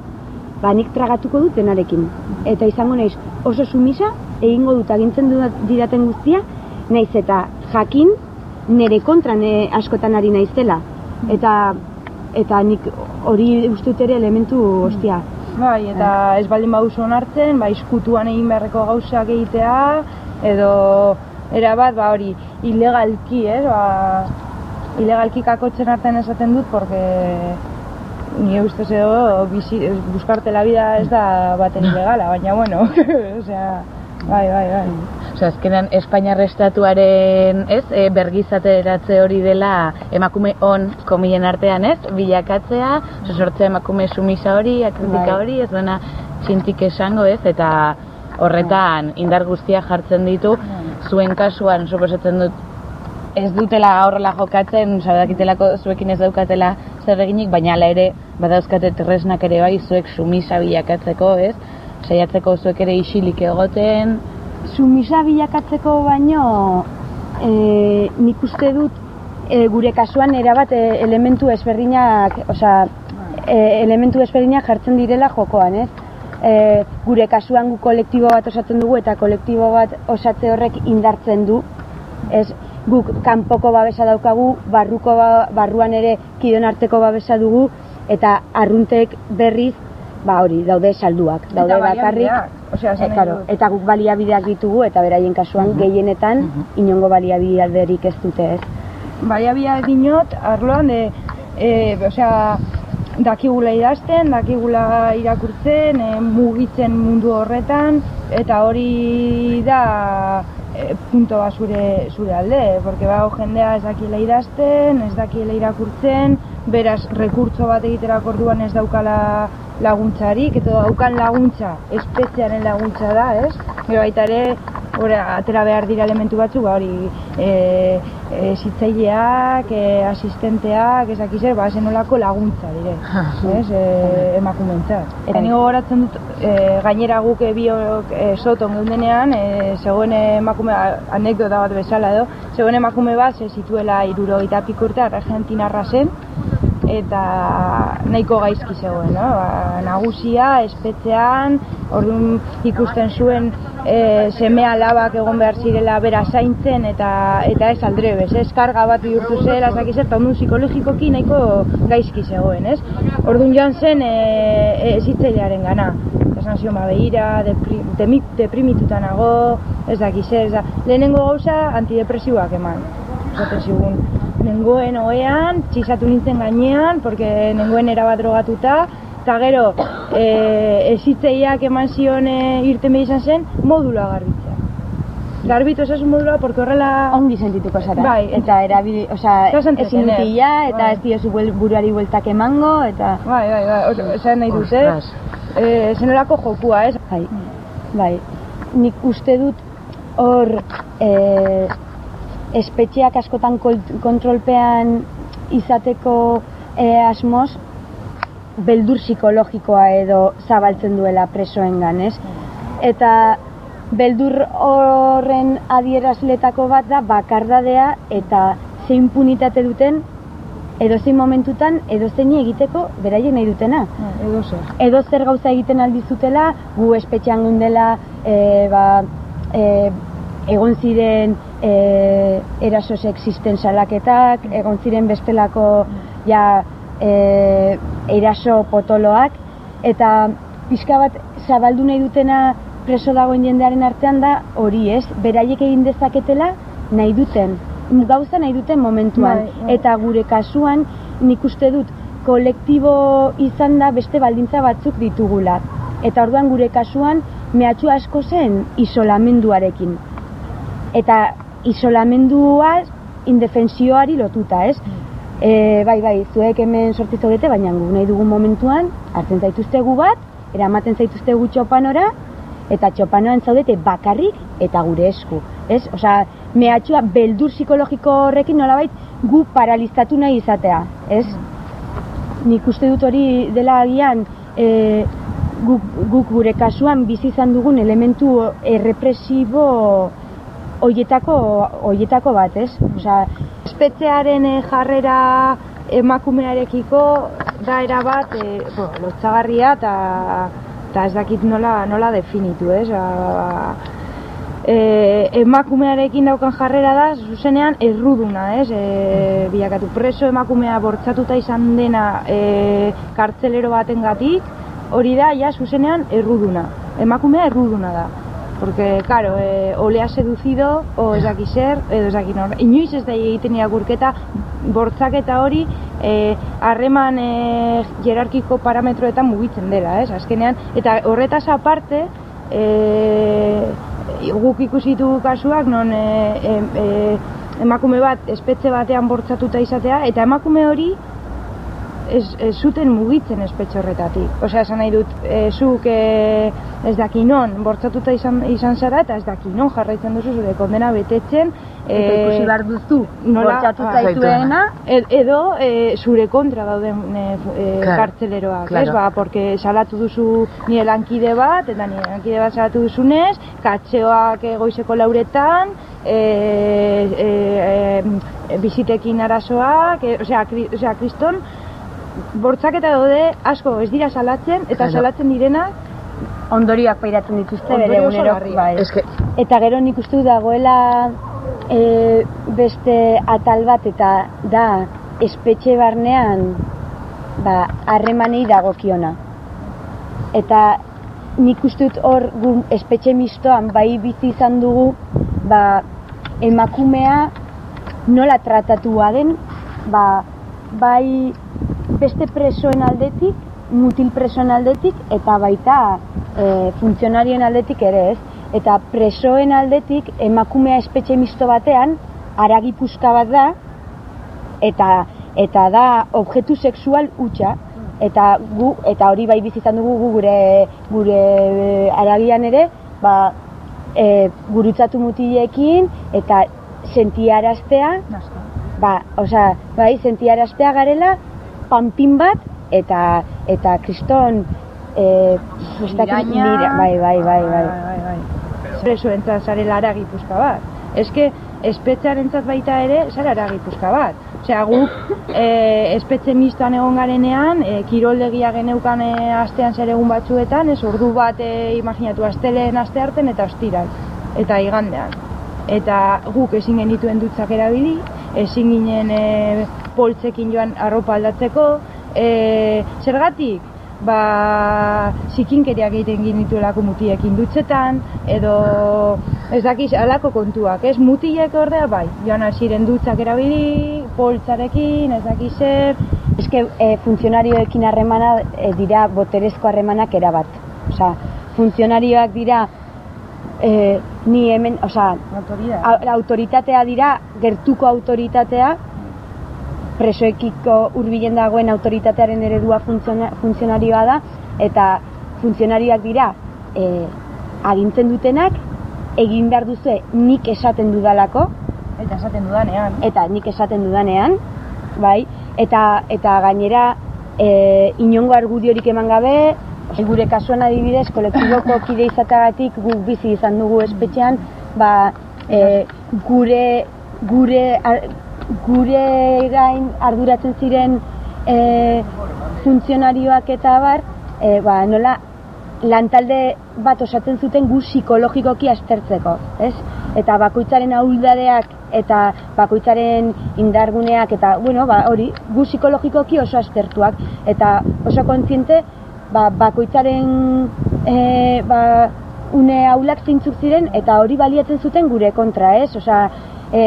ba nik tragatuko dut denarekin. Eta izango naiz oso sumisa egingo dut agintzen didaten guztia naiz eta jakin nire kontra ne askotan ari naizela. Eta eta nik hori uste dut ere elementu ostia Bai, eta ez baldin baduzu onartzen, ba, izkutuan egin beharreko gauzak egitea, edo erabat, ba, hori, ilegalki, ez, ba, ilegalki kakotzen artean esaten dut, porque nire ustez edo, bizi, buscarte la vida ez da baten ilegala, baina, bueno, osea, bai, bai, bai. Azkenan Espainiar estatuaren, ez, e, bergizateratze hori dela emakume on komilen artean, ez, bilakatzea, sortzea emakume sumisa hori, akritika Bai. hori, ez duena txintik esango, ez, eta horretan indar guztia jartzen ditu, zuen kasuan, suposatzen dut, ez dutela horrela jokatzen, osea, dakitelako zuekin ez daukatela zer eginik, baina hala ere badauzkate tresnak ere bai zuek sumisa bilakatzeko, ez? Saiatzeko zuek ere isilik egoten, sumisa bilakatzeko baino e, nik uste dut e, gure kasuan erabat e, elementu ezberdinak, osea, e, elementu ezberdinak jartzen direla jokoan, ez? E, gure kasuan gu kolektibo bat osatzen dugu eta kolektibo bat osatze horrek indartzen du. Ez, guk kanpoko babesa daukagu, barruko ba- barruan ere kidon arteko babesa dugu eta arruntek berriz ba hori, daude salduak, daude bakarrik. Baliabideak, osea, E, claro, eta guk baliabideak ditugu eta beraien kasuan gehienetan inongo baliabiderik ez dute ez. baliabia dinot, arloan, de, e, osea, dakigula idazten, dakigula irakurtzen, e, mugitzen mundu horretan, eta hori da e, punto bat zure, zure alde, porque ba, jendea ez dakiela idazten, ez dakiela irakurtzen, beraz rekurtso bat egiterako orduan ez daukala laguntzarik, eta daukan laguntza, espetxearen laguntza da, ez? Gero baita ere, hori, atera behar dira elementu batzuk, ba, hori, e, e, zitzaileak, e, asistenteak, ez dakiz ba, zenolako laguntza dire, ez, e, emakumentzat. Eta nigo goratzen dut, e, gainera guk e, biok e, soton geundenean, e, zegoen emakume, anekdota bat bezala edo, zegoen emakume bat, ze zituela irurogeita pikurte, argentinarra zen, eta nahiko gaizki zegoen, no? Ba, nagusia, espetxean, orduan ikusten zuen e, seme alabak egon behar zirela bera zaintzen eta eta ez aldrebes, ez karga bat bihurtu zela, ez dakiz, eta orduan psikologikoki nahiko gaizki zegoen, ez? Orduan joan zen e, e, zitzailearen gana. Zion, ba, behira, depri, demi, deprimituta nago, ez dakiz, ez da. Lehenengo gauza antidepresiboak eman. Esaten zigun, nengoen oean, txisatu nintzen gainean, porque nengoen erabat drogatuta, eta gero, e, ezitzeiak eman zion e, irten izan zen, modulua garbitzea. Garbitu osasun modulua, porque horrela... Ongi sentituko zara. Bai. Eta erabili, Estás ezin entretener. utila, eta Bai. ez diozu buel- buruari bueltak emango, eta... Bai, bai, bai, oso, esan nahi dut, eh? E, zenolako jokua, ez? Bai, bai. Nik uste dut hor e, espetxeak askotan kontrolpean izateko e, asmoz beldur psikologikoa edo zabaltzen duela presoengan, ez? Eta beldur horren adierazletako bat da bakardadea eta ze impunitate duten edozein momentutan edozeini egiteko beraien nahi dutena Edo zer. edo zer gauza egiten aldizutela, gu espetxean gundela, e, ba, e, egon ziren e, eraso sexisten salaketak, egon ziren bestelako ja, e, eraso potoloak, eta pixka bat zabaldu nahi dutena preso dagoen jendearen artean da hori ez, beraiek egin dezaketela nahi duten, gauza nahi duten momentuan. Bai, bai. Eta gure kasuan nik uste dut kolektibo izan da beste baldintza batzuk ditugula. Eta orduan gure kasuan mehatxu asko zen isolamenduarekin. Eta isolamendua indefensioari lotuta, ez? E, bai, bai, zuek hemen sortzi zaudete, baina gu nahi dugun momentuan, hartzen zaituztegu bat, eramaten zaituztegu txopanora, eta txopanoan zaudete bakarrik eta gure esku. Ez? Osea, mehatxua beldur psikologiko horrekin nolabait gu paralizatu nahi izatea, ez? Nik uste dut hori dela agian e, guk, guk gure kasuan bizi izan dugun elementu errepresibo hoietako hoietako bat, ez? Osea, espetxearen eh, jarrera emakumearekiko da erabat e, bo, lotzagarria eta eta ez dakit nola, nola definitu, ez? Ba, e, emakumearekin daukan jarrera da, zuzenean erruduna, ez? E, bilakatu preso emakumea bortzatuta izan dena e, kartzelero batengatik, hori da, ja, zuzenean erruduna. Emakumea erruduna da. Porque, claro, eh, o le ha seducido, o ez daki zer, edo ez daki nor. Inoiz ez da egiten irakurketa, bortzaketa hori, eh, harreman eh, jerarkiko parametroetan mugitzen dela, ez? Azkenean, eta horretaz aparte, eh, guk ikusi ditugu kasuak, non eh, em- eh, emakume bat espetxe batean bortzatuta izatea, eta emakume hori ez, ez zuten mugitzen espetxe horretatik. Osea, esan nahi dut, e, zuk e, ez daki non, bortzatuta izan, izan zara, eta ez daki non jarraitzen duzu zure kondena betetzen. e, Eta ikusi behar duzu, bortzatu ah, zaituena, ed- edo e, zure kontra dauden e, e, Claro, kartzeleroak, claro. ez? Ba, porque salatu duzu nire lankide bat, eta nire lankide bat salatu duzunez, katxeoak e, goizeko lauretan, e, e, e, bizitekin arazoak, e, osea, kri, osea, kriston, bortzaketa daude asko ez dira salatzen, eta salatzen direnak ondorioak pairatzen dituzte bere egunero. Bai. Que, Eta gero nik uste dagoela e, beste atal bat eta da espetxe barnean ba, harremanei dagokiona. Eta nik uste dut hor gu espetxe mistoan bai bizi izan dugu ba, emakumea nola tratatua den ba, bai beste presoen aldetik, mutil presoen aldetik eta baita e, funtzionarien aldetik ere ez. Eta presoen aldetik emakumea espetxe misto batean haragi puska bat da eta eta da objektu sexual hutsa eta gu eta hori bai bizi izan dugu gu gure gure eh, aragian ere ba e, gurutzatu mutilekin eta sentiaraztea ba, osea, bai, sentiaraztea garela panpin bat eta eta kriston eh ez dakit, Iraina. nira- bai, bai, bai, bai. bai, bai. Presoentzat zarela ara gipuzka bat. Eske, espetxearentzat baita ere, zara ara gipuzka bat. Osea, guk e, espetxe mistoan egon garenean, e, kiroldegia geneukan e, astean zer egun batzuetan, ez ordu bat e, imaginatu asteleen aste harten eta ostiral, eta igandean. Eta guk ezin genituen dutzak erabili, ezin ginen e, poltsekin joan arropa aldatzeko, e, zergatik? ba, zikinkeriak egiten genituelako mutiekin dutzetan, edo ez dakiz, alako kontuak, ez mutilek ordea bai, joan hasiren dutzak erabili, poltsarekin, ez dakiz zer, Eske e, funtzionarioekin harremana e, dira boterezko harremanak erabat. Osea, funtzionarioak dira e, ni hemen, osea, autoridad. au- autoritatea dira gertuko autoritatea presoekiko hurbilen dagoen autoritatearen eredua funtziona, funtzionarioa da eta funtzionarioak dira e, agintzen dutenak egin behar duzue nik esaten dudalako Eta esaten dudanean. eta nik esaten dudanean bai eta eta gainera e, inongo argudiorik eman gabe gure kasuan adibidez kolektiboko kide izateagatik guk bizi izan dugu espetxean ba e, gure gure ar- gure gain arduratzen ziren e, funtzionarioak eta bar e, ba, nola lantalde bat osatzen zuten gu psikologikoki aztertzeko, ez? Eta bakoitzaren ahuldadeak eta bakoitzaren indarguneak eta bueno, ba, hori gu psikologikoki oso aztertuak eta oso kontziente ba, bakoitzaren e, ba, une aulak zeintzuk ziren eta hori baliatzen zuten gure kontra, ez? Osea, e,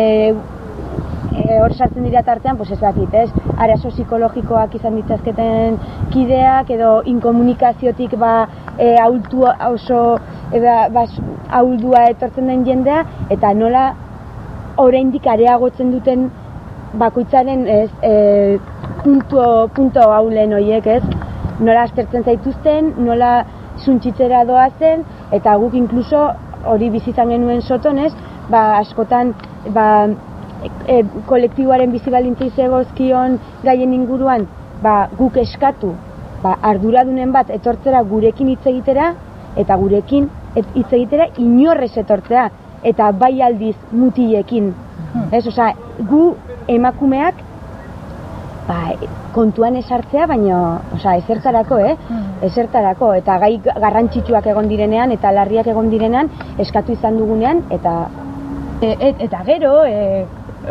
e, hor sartzen dira tartean, pues ez dakit, ez? Arazo psikologikoak izan ditzazketen kideak edo inkomunikaziotik ba e, ahultu oso e, ba, ba, ahuldua etortzen den jendea eta nola oraindik areagotzen duten bakoitzaren ez e, punto, punto haulen hoiek, ez? Nola aztertzen zaituzten, nola suntxitzera doazen eta guk inkluso hori bizizan genuen soton, ez? Ba, askotan ba, e, kolektiboaren bizi baldintzei zegozkion gaien inguruan, ba, guk eskatu, ba, arduradunen bat etortzera gurekin hitz egitera eta gurekin hitz egitera inorrez etortzea eta bai aldiz mutilekin. Ez, osea, gu emakumeak ba, kontuan esartzea, baino, osea, ezertarako, eh? Ezertarako, eta gai garrantzitsuak egon direnean, eta larriak egon direnean, eskatu izan dugunean, eta E, et, eta gero, e,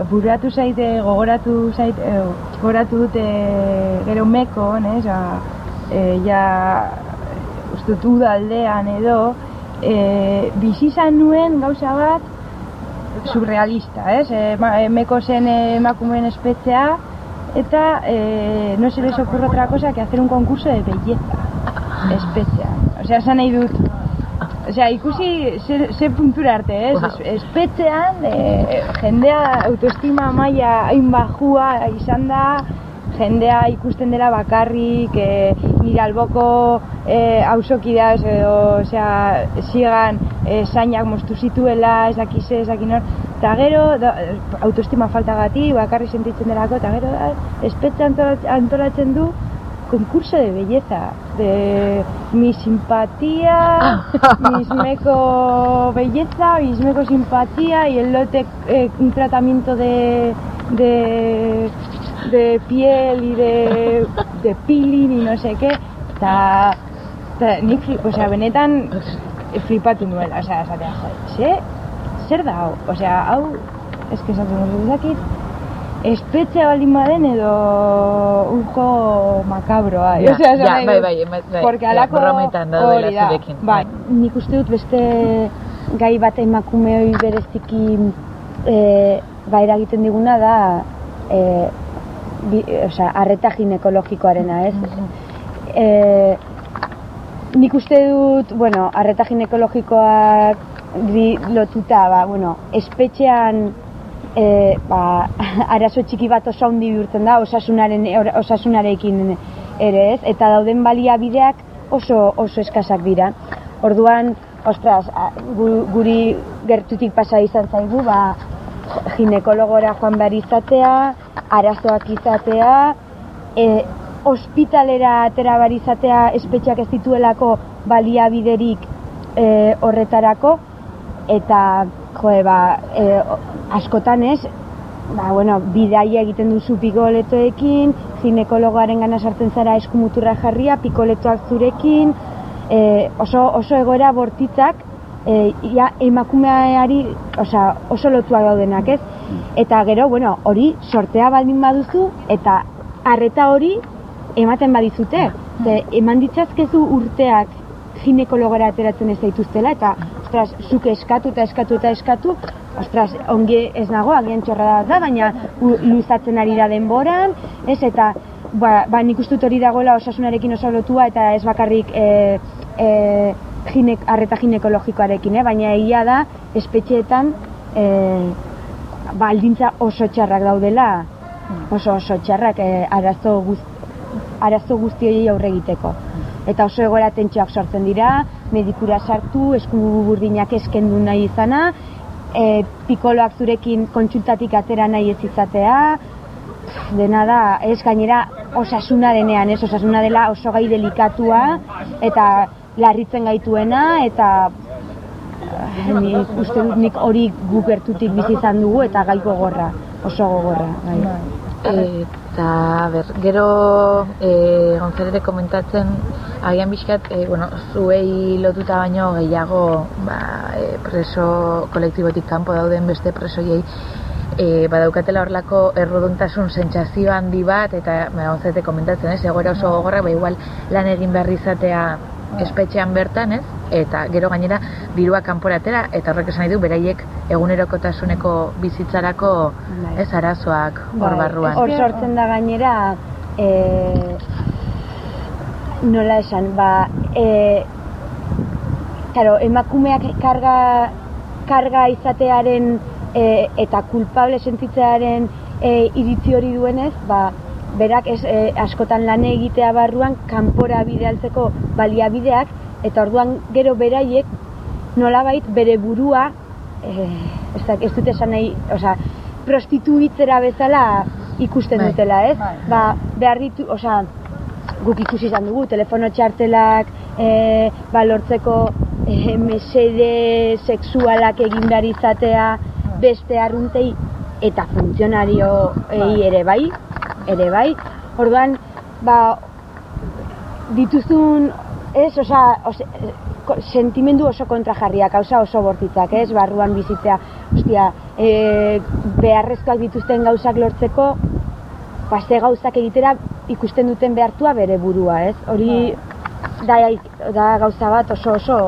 buratu zaite, gogoratu zait, e, gogoratu dute gero meko, ez, ba, e, ja, uste dut udaldean edo, e, bizi izan nuen gauza bat surrealista, ez? E, ma, e, emakumeen espetzea, eta e, no se les ocurre otra cosa que hacer un concurso de belleza espetxean. Osea, esan nahi dut, Osea, ikusi ze, ze puntura arte, ez? Wow. Es, espetxean, e, jendea autoestima maila hain bajua izan da, jendea ikusten dela bakarrik, e, nire alboko e, hausokidea, edo, osea, zigan e, zainak moztu zituela, ez dakiz ez dakin hor, eta gero, da, autoestima faltagati, bakarrik sentitzen delako, eta gero, da, espetxe antolatzen, antolatzen du, concurso de belleza, de mi simpatía, mismeco belleza, mismeco simpatía y el lote eh, un tratamiento de, de, de piel y de, de peeling y no sé qué, eta, eta nik, fli- osea, benetan flipatu nuela, osea, esatea, jode, ze, zer da hau, osea, hau, eske esaten dut, ez dakit, espetxea baldin baden edo un juego macabroa. Ja, Osea, ja, bai, dut. bai, bai, bai, Porque alako hori da, Bai, nik uste dut beste gai bat emakumeoi bereziki e, ba eragiten diguna da e, bi, osea, arreta ginekologikoarena, ez? E, nik uste dut, bueno, arreta ginekologikoak di, lotuta, ba, bueno, espetxean e, ba, arazo txiki bat oso handi bihurtzen da osasunaren osasunarekin ere ez eta dauden baliabideak oso oso eskasak dira. Orduan, ostras, guri gertutik pasa izan zaigu, ba ginekologora joan behar izatea, arazoak izatea, e, ospitalera atera behar izatea espetxeak ez dituelako baliabiderik e, horretarako, eta joe, ba, e, askotan ez, ba, bueno, bidaia egiten duzu pikoletoekin, ginekologoaren gana sartzen zara eskumuturra jarria, pikoletoak zurekin, e, oso, oso egoera bortitzak, e, ja, emakumeari osea, oso lotuak daudenak, ez? Eta gero, bueno, hori sortea baldin baduzu, eta arreta hori ematen badizute. Ze, eman ditzazkezu urteak ginekologora ateratzen ez zaituztela, eta, ostras, zuk eskatu eta eskatu eta eskatu, ostras, ongi ez nago, agian txorra da, baina luzatzen ari da denboran, ez, eta, ba, ba nik uste dut hori dagoela osasunarekin oso lotua, eta ez bakarrik e, e, ginek, arreta ginekologikoarekin, eh? baina egia da, espetxeetan, e, baldintza oso txarrak daudela, oso oso txarrak e, arazo, guz, arazo guztioi aurre egiteko. Eta oso egoera tentsioak sortzen dira, medikura sartu, eskubu burdinak eskendu nahi izana, e, pikoloak zurekin kontsultatik atera nahi ez izatea, dena da, ez gainera osasuna denean, ez osasuna dela oso gai delikatua, eta larritzen gaituena, eta eh, nik uste dut nik hori guk gertutik bizi izan dugu, eta gai gogorra, oso gogorra. Bai. Eta, ber, gero e, Gonzalere komentatzen agian bizkat, e, bueno, zuei lotuta baino gehiago ba, e, preso kolektibotik kanpo dauden beste presoiei e, badaukatela horlako erroduntasun sentsazio handi bat eta ba, Gonzalete komentatzen, ez, egoera oso gogorra, ba, igual lan egin behar izatea espetxean bertan, ez? Eta gero gainera dirua kanporatera eta horrek esan nahi du beraiek egunerokotasuneko bizitzarako Bai. ez arazoak hor Bai, barruan. Hor sortzen da gainera, e, nola esan, ba, e, claro, emakumeak karga, karga izatearen e, eta kulpable sentitzearen e, iritzi hori duenez, ba, berak ez, e, askotan lan egitea barruan kanpora bidaltzeko baliabideak eta orduan gero beraiek nolabait bere burua e, ez, ez dut esan nahi, osea, prostituitzera bezala ikusten Bai, dutela, ez? bai. Ba, behar ditu, osea, guk ikusi izan dugu, telefono txartelak, e, ba, lortzeko e, mesede sexualak egin behar izatea, beste arruntei eta funtzionarioei ere bai, ere bai. Orduan, ba, dituzun, ez, osa, ose, sentimendu oso kontrajarriak, gauza oso bortitzak, ez, barruan bizitzea, ostia, e, beharrezkoak dituzten gauzak lortzeko, ba, ze gauzak egitera ikusten duten behartua bere burua, ez? Hori da, da gauza bat oso oso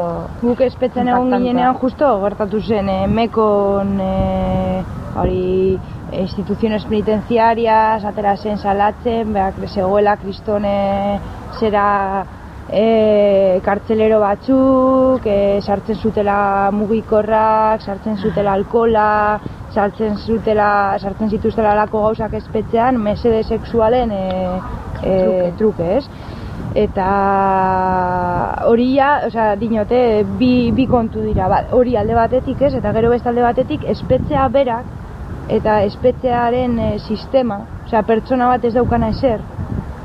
Guk espetzen egon ginenean justo gertatu zen eh, mekon eh, hori instituziones penitenciarias, atera zen salatzen, behar zegoela kristone zera e, kartzelero batzuk, e, sartzen zutela mugikorrak, sartzen zutela alkola, sartzen zutela, sartzen zituztela alako gauzak espetzean, mesede sexualen e, e, truke, ez? eta hori ja, osea, dinote, bi, bi kontu dira, ba, hori alde batetik ez, eta gero beste alde batetik, espetzea berak, eta espetzearen e, sistema, osea, pertsona bat ez daukana eser,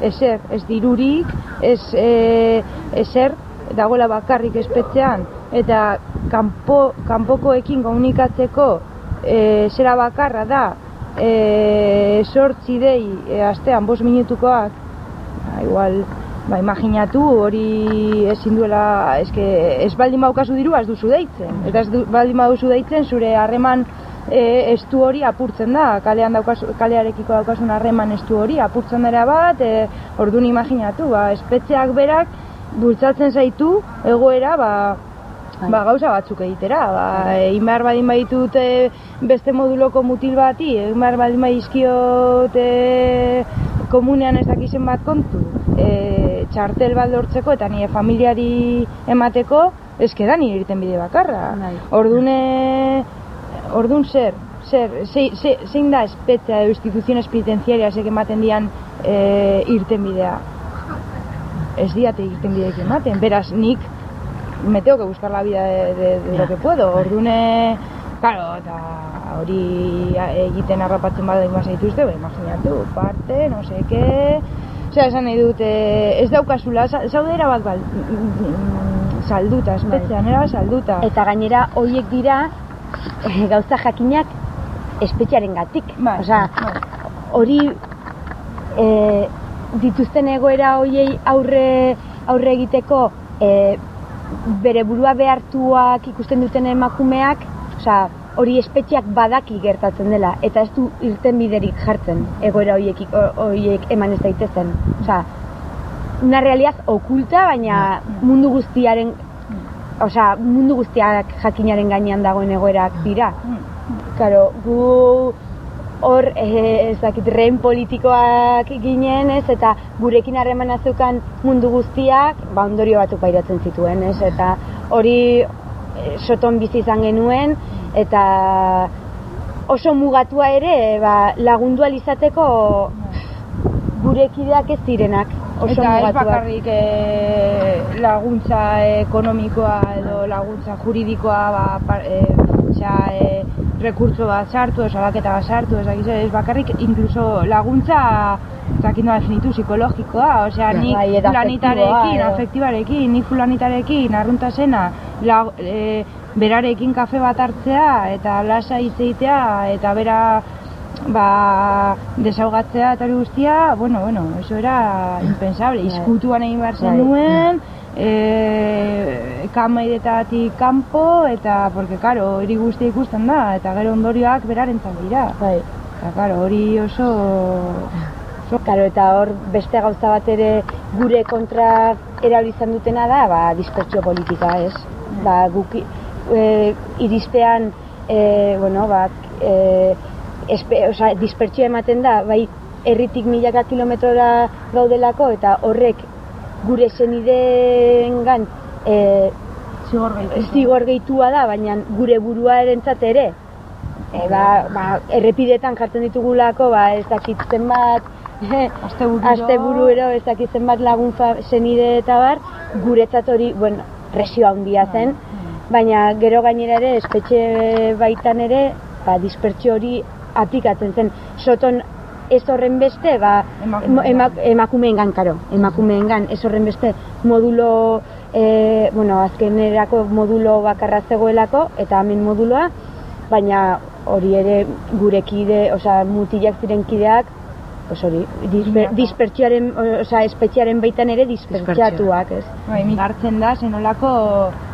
eser, ez dirurik, ez e, eser, dagoela bakarrik espetzean, eta kanpo, kanpokoekin komunikatzeko e, zera bakarra da, e, sortzi dei, e, astean, bost minutukoak, ba, igual, ba, imaginatu hori ezin duela, eske, ez baldin baukazu dirua ez duzu deitzen, eta ez du, baldin baduzu deitzen zure harreman e, estu hori apurtzen da, kalean daukazu, kalearekiko daukasun harreman estu hori apurtzen dara bat, e, orduan imaginatu, ba, espetxeak berak bultzatzen zaitu egoera, ba, ba, gauza batzuk egitera, ba, egin behar badin baditut e, beste moduloko mutil bati, egin behar badin badizkiot e, komunean ez dakizen bat kontu, e, txartel bat lortzeko eta nire familiari emateko, eske da nire irten bide bakarra. Bai. Ordun, zer, zer, ze, ze, zein da espetzea edo instituziones penitenciariasek ematen dian e, irtenbidea? Ez diate irtenbideek ematen, beraz nik me tengo que buscar la vida de, de, de lo que puedo, ordune, claro, eta hori egiten harrapatzen bada ima zaituzte, ba, imaginatu, parte, no sé qué, Osea, esan nahi dut, eh, ez daukazula, za- zaude erabat bal, mm, salduta, espetxean, era salduta. Eta gainera hoiek dira gauza jakinak espetxearen gatik. Bai, Osea, bai. hori e, dituzten egoera hoiei aurre, aurre egiteko e, bere burua behartuak ikusten duten emakumeak, osea, hori espetxeak badaki gertatzen dela eta ez du irtenbiderik jartzen egoera hoiek, hoiek eman ez daitezen. Osea, una realidad oculta, baina mundu guztiaren osea, mundu guztiak jakinaren gainean dagoen egoerak dira. Claro, gu hor eh, ez dakit rehen politikoak ginen, ez, eta gurekin harremana zeukan mundu guztiak, ba ondorio batzuk pairatzen zituen, ez, eta hori eh, soton bizi izan genuen, eta oso mugatua ere, ba, lagundu ahal izateko gure kideak ez zirenak, oso Eta ez bakarrik e, laguntza ekonomikoa edo laguntza juridikoa, ba, par, e, funtsa, e, rekurtso bat sartu, salaketa bat sartu, ez dakiz, ez bakarrik inkluso laguntza zakin da definitu psikologikoa, osea, ni Bai, fulanitarekin, edo. afektibarekin, ni fulanitarekin, arruntasena, la, e, berarekin kafe bat hartzea, eta lasa hitz egitea, eta bera ba, desaugatzea eta hori guztia, bueno, bueno, eso era impensable. Izkutuan egin behar Bai. zenuen, e, kamaidetatik kanpo, eta, porque, karo, hori guztia ikusten da, eta gero ondorioak berarentzat dira. Bai. Eta, karo, hori oso... Karo, eta hor beste gauza bat ere gure kontra erabili izan dutena da, ba, dispertsio politika, ez? Ba, guk e, irispean, e, bueno, ba, e, espe, osea, dispertsio ematen da, bai, herritik milaka kilometrora gaudelako, eta horrek gure zenideengan e, Zigor gehitu. zigor gehitua da, baina gure buruarentzat ere, e, ba, ba, errepidetan jartzen ditugulako, ba, ez dakit zenbat, Astebururo. asteburuero, ez dakit zenbat lagun fa, senide eta bar, guretzat hori, bueno, presio handia zen, baina gero gainera ere, espetxe baitan ere, ba, dispertsio hori aplikatzen zen. Soton ez horren beste, ba, Emakumeengan. emak, emakumeengan, karo, emakumeengan, ez horren beste modulo, e, bueno, azkenerako modulo bakarra zegoelako, eta hemen moduloa, baina hori ere gure kide, osea, mutilak ziren kideak, pues hori, disper, dispertsioaren, osea, espetxearen baitan ere dispertsiatuak, ez? Bai, hartzen da zenolako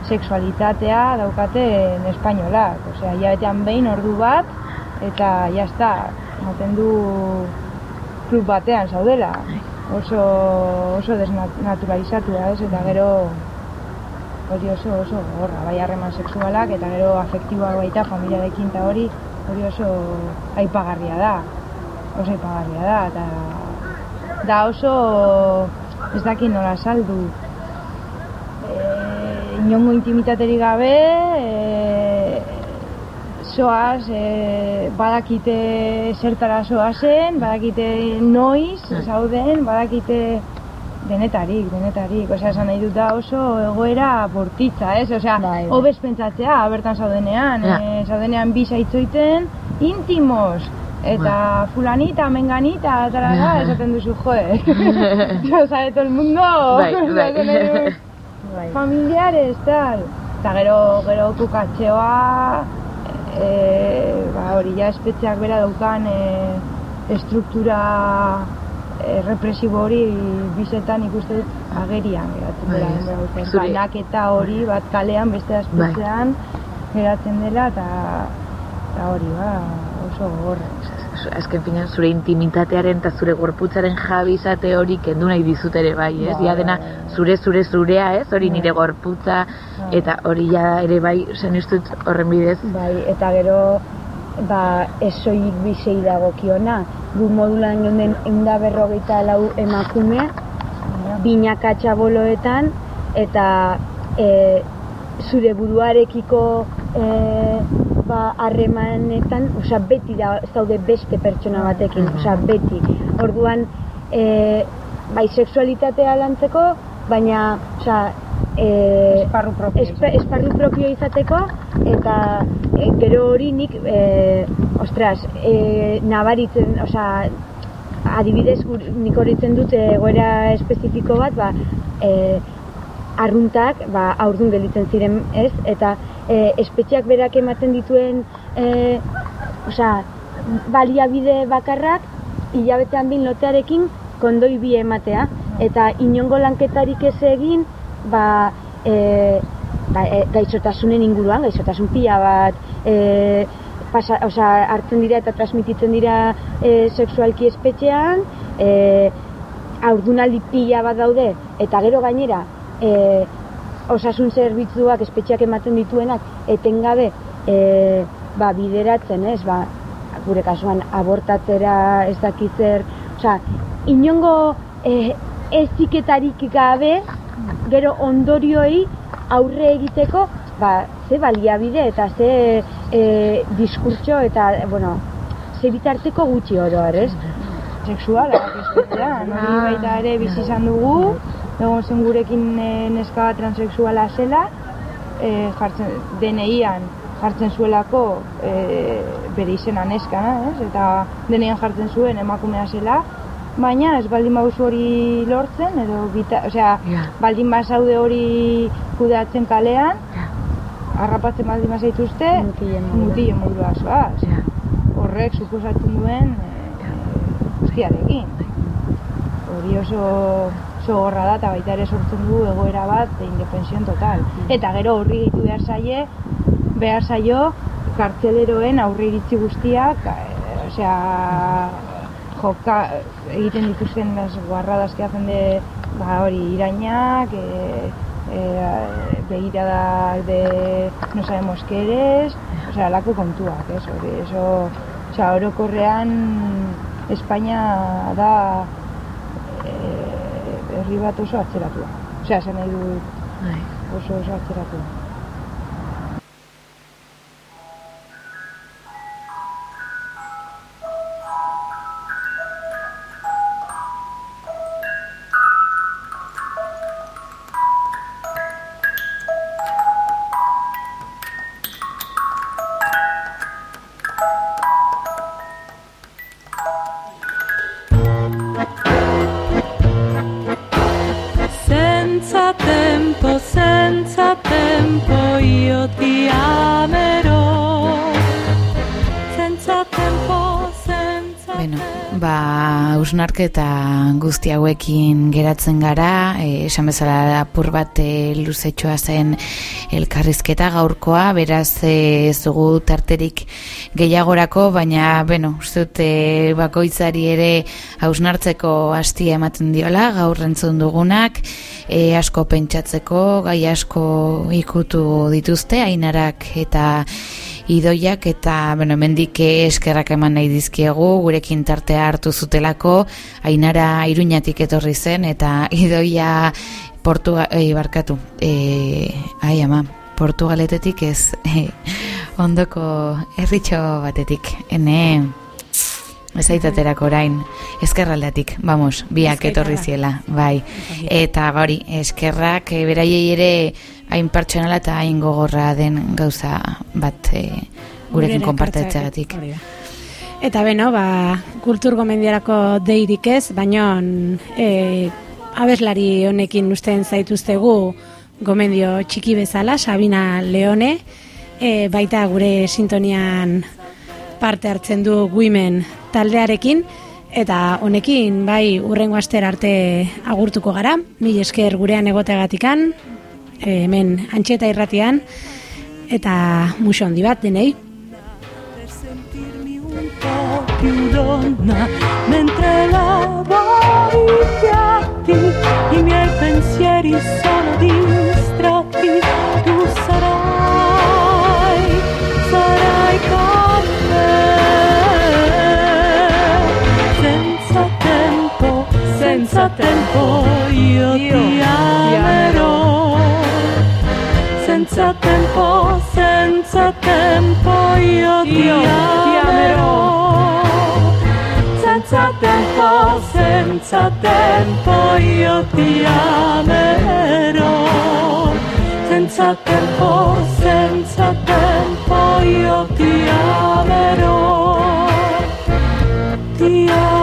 sexualitatea daukaten espainolak. Osea, hilabetean behin ordu bat, eta jazta, ematen du klub batean zaudela. Oso, oso desnaturalizatua, ez? Eta gero hori oso, oso gorra, bai harreman sexualak, eta gero afektiboak baita familiarekin eta hori, hori oso aipagarria da. Oso aipagarria da, eta da oso ez dakit nola saldu e, inongo intimitaterik gabe e, soaz e, badakite zertara soazen badakite noiz zauden badakite denetarik, denetarik, osea, esan nahi dut da oso egoera bortitza, ez? Osea, Bai, bai. hobez pentsatzea, bertan zaudenean, Ja. e, zaudenean bi zaitzoiten, intimos, eta fulanita, menganita, eta Ja. esaten duzu, joe, o sea, todo el mundo, Bai, bai. Bai. familiares, tal. Eta gero, gero kukatxeoa, e, ba, hori ja espetxeak bera daukan e, estruktura e, represibo hori bizetan ikuste dut agerian geratzen Bai, dela. guztian. Zuri- Banaketa hori bat kalean, beste espetxean geratzen dela, eta, eta hori, ba, oso gogorra. Azken finean zure intimitatearen eta zure gorputzaren jabi izate hori kendu nahi dizut ere bai, ez? Ja dena zure zure zurea, ez? Hori nire gorputza eta hori ja ere bai zen ustut horren bidez. Bai, eta gero ba, ez soilik bizei dagokiona. Gu modulan geunden eunda berrogeita lau emakume, binaka txaboloetan, eta e, zure buruarekiko e, ba harremanetan, osea beti da zaude beste pertsona batekin, osea beti. Orduan e, bai sexualitatea lantzeko, baina osea e, Esparru propio espa- esparru propio izateko eta e, gero hori nik e, ostras, e, nabaritzen, osea adibidez nik horitzen dut egoera espezifiko bat, ba, e, arruntak ba, aurdun gelditzen ziren, ez? Eta e, espetxeak berak ematen dituen e, osea, baliabide bakarrak hilabetean bin lotearekin kondoi bi ematea. Eta inongo lanketarik ez egin ba, e, ba, e, gaixotasunen inguruan, gaixotasun pila bat e, pasa, osea, hartzen dira eta transmititzen dira e, sexualki espetxean e, aurdunaldi pila bat daude. Eta gero gainera e, osasun zerbitzuak espetxeak ematen dituenak etengabe e, ba, bideratzen, ez, ba, gure kasuan abortatzera ez dakit zer, osea, inongo e, eziketarik gabe, gero ondorioei aurre egiteko, ba, ze baliabide eta ze e, diskurtso eta, bueno, ze bitarteko gutxi oro, ez? sexualak espetxean, hori baita ere bizi izan dugu, egon zen gurekin e, neska transexuala zela, e, jartzen, DNI-an jartzen zuelako e, bere izena neska, ez? eta DNI-an jartzen zuen emakumea zela, baina ez baldin baduzu hori lortzen, edo bita, osea, Ja. baldin bazaude hori kudeatzen kalean, harrapatzen baldin bazaituzte, Mutilen modura zoaz. Ja. Horrek suposatzen duen e, eskiarekin. Hori oso oso gorra da eta baita ere sortzen du egoera bat de indefensión total. Eta gero horri gehitu behar zaie, behar zaio kartzeleroen aurre iritzi guztiak, e, osea, joka egiten dituzten las guarradas que hacen de ba hori irainak, e, e, begiradak de no sabemos qué eres, osea, alako kontuak, ez, hori, eso, osea, orokorrean Espainia da herri bat oso atzeratua. Osea, esan nahi dut Bai. oso oso atzeratua. Ausnarketa guzti hauekin geratzen gara, e, esan bezala apur bat e, luzetxoa zen elkarrizketa gaurkoa, beraz e, ez dugu tarterik gehiagorako, baina, uste dut e, bakoitzari ere hausnartzeko hastia ematen diola, gaur entzun dugunak, e, asko pentsatzeko, gai asko ikutu dituzte, ainarak eta idoiak eta bueno, hemendik eskerrak eman nahi dizkiegu gurekin tartea hartu zutelako ainara iruñatik etorri zen eta idoia Portuga, ei, barkatu e, ai ama, Portugaletetik ez e, ondoko herritxo batetik ene Ez aitaterako orain, eskerraldatik, vamos, biak etorri ziela, bai. Eta hori, eskerrak, e, beraiei ere hain pertsonala eta hain gogorra den gauza bat e, gurekin da. Eta beno, ba, kultur gomendiarako deirik ez, baina e, abeslari honekin usten zaituztegu gomendio txiki bezala, Sabina Leone, e, baita gure sintonian parte hartzen du Women taldearekin, eta honekin, bai, urrengo aster arte agurtuko gara, mil esker gurean egoteagatikan, hemen antxeta irratian, eta muso handi bat denei. mentre lavo i piatti i miei pensieri sono distratti tu sarai sarai con me senza tempo senza tempo io, ti amerò senza tempo, senza tempo io ti, io amerò. Senza tempo, senza tempo io ti amerò. Senza tempo, senza tempo io ti amerò. Ti amerò.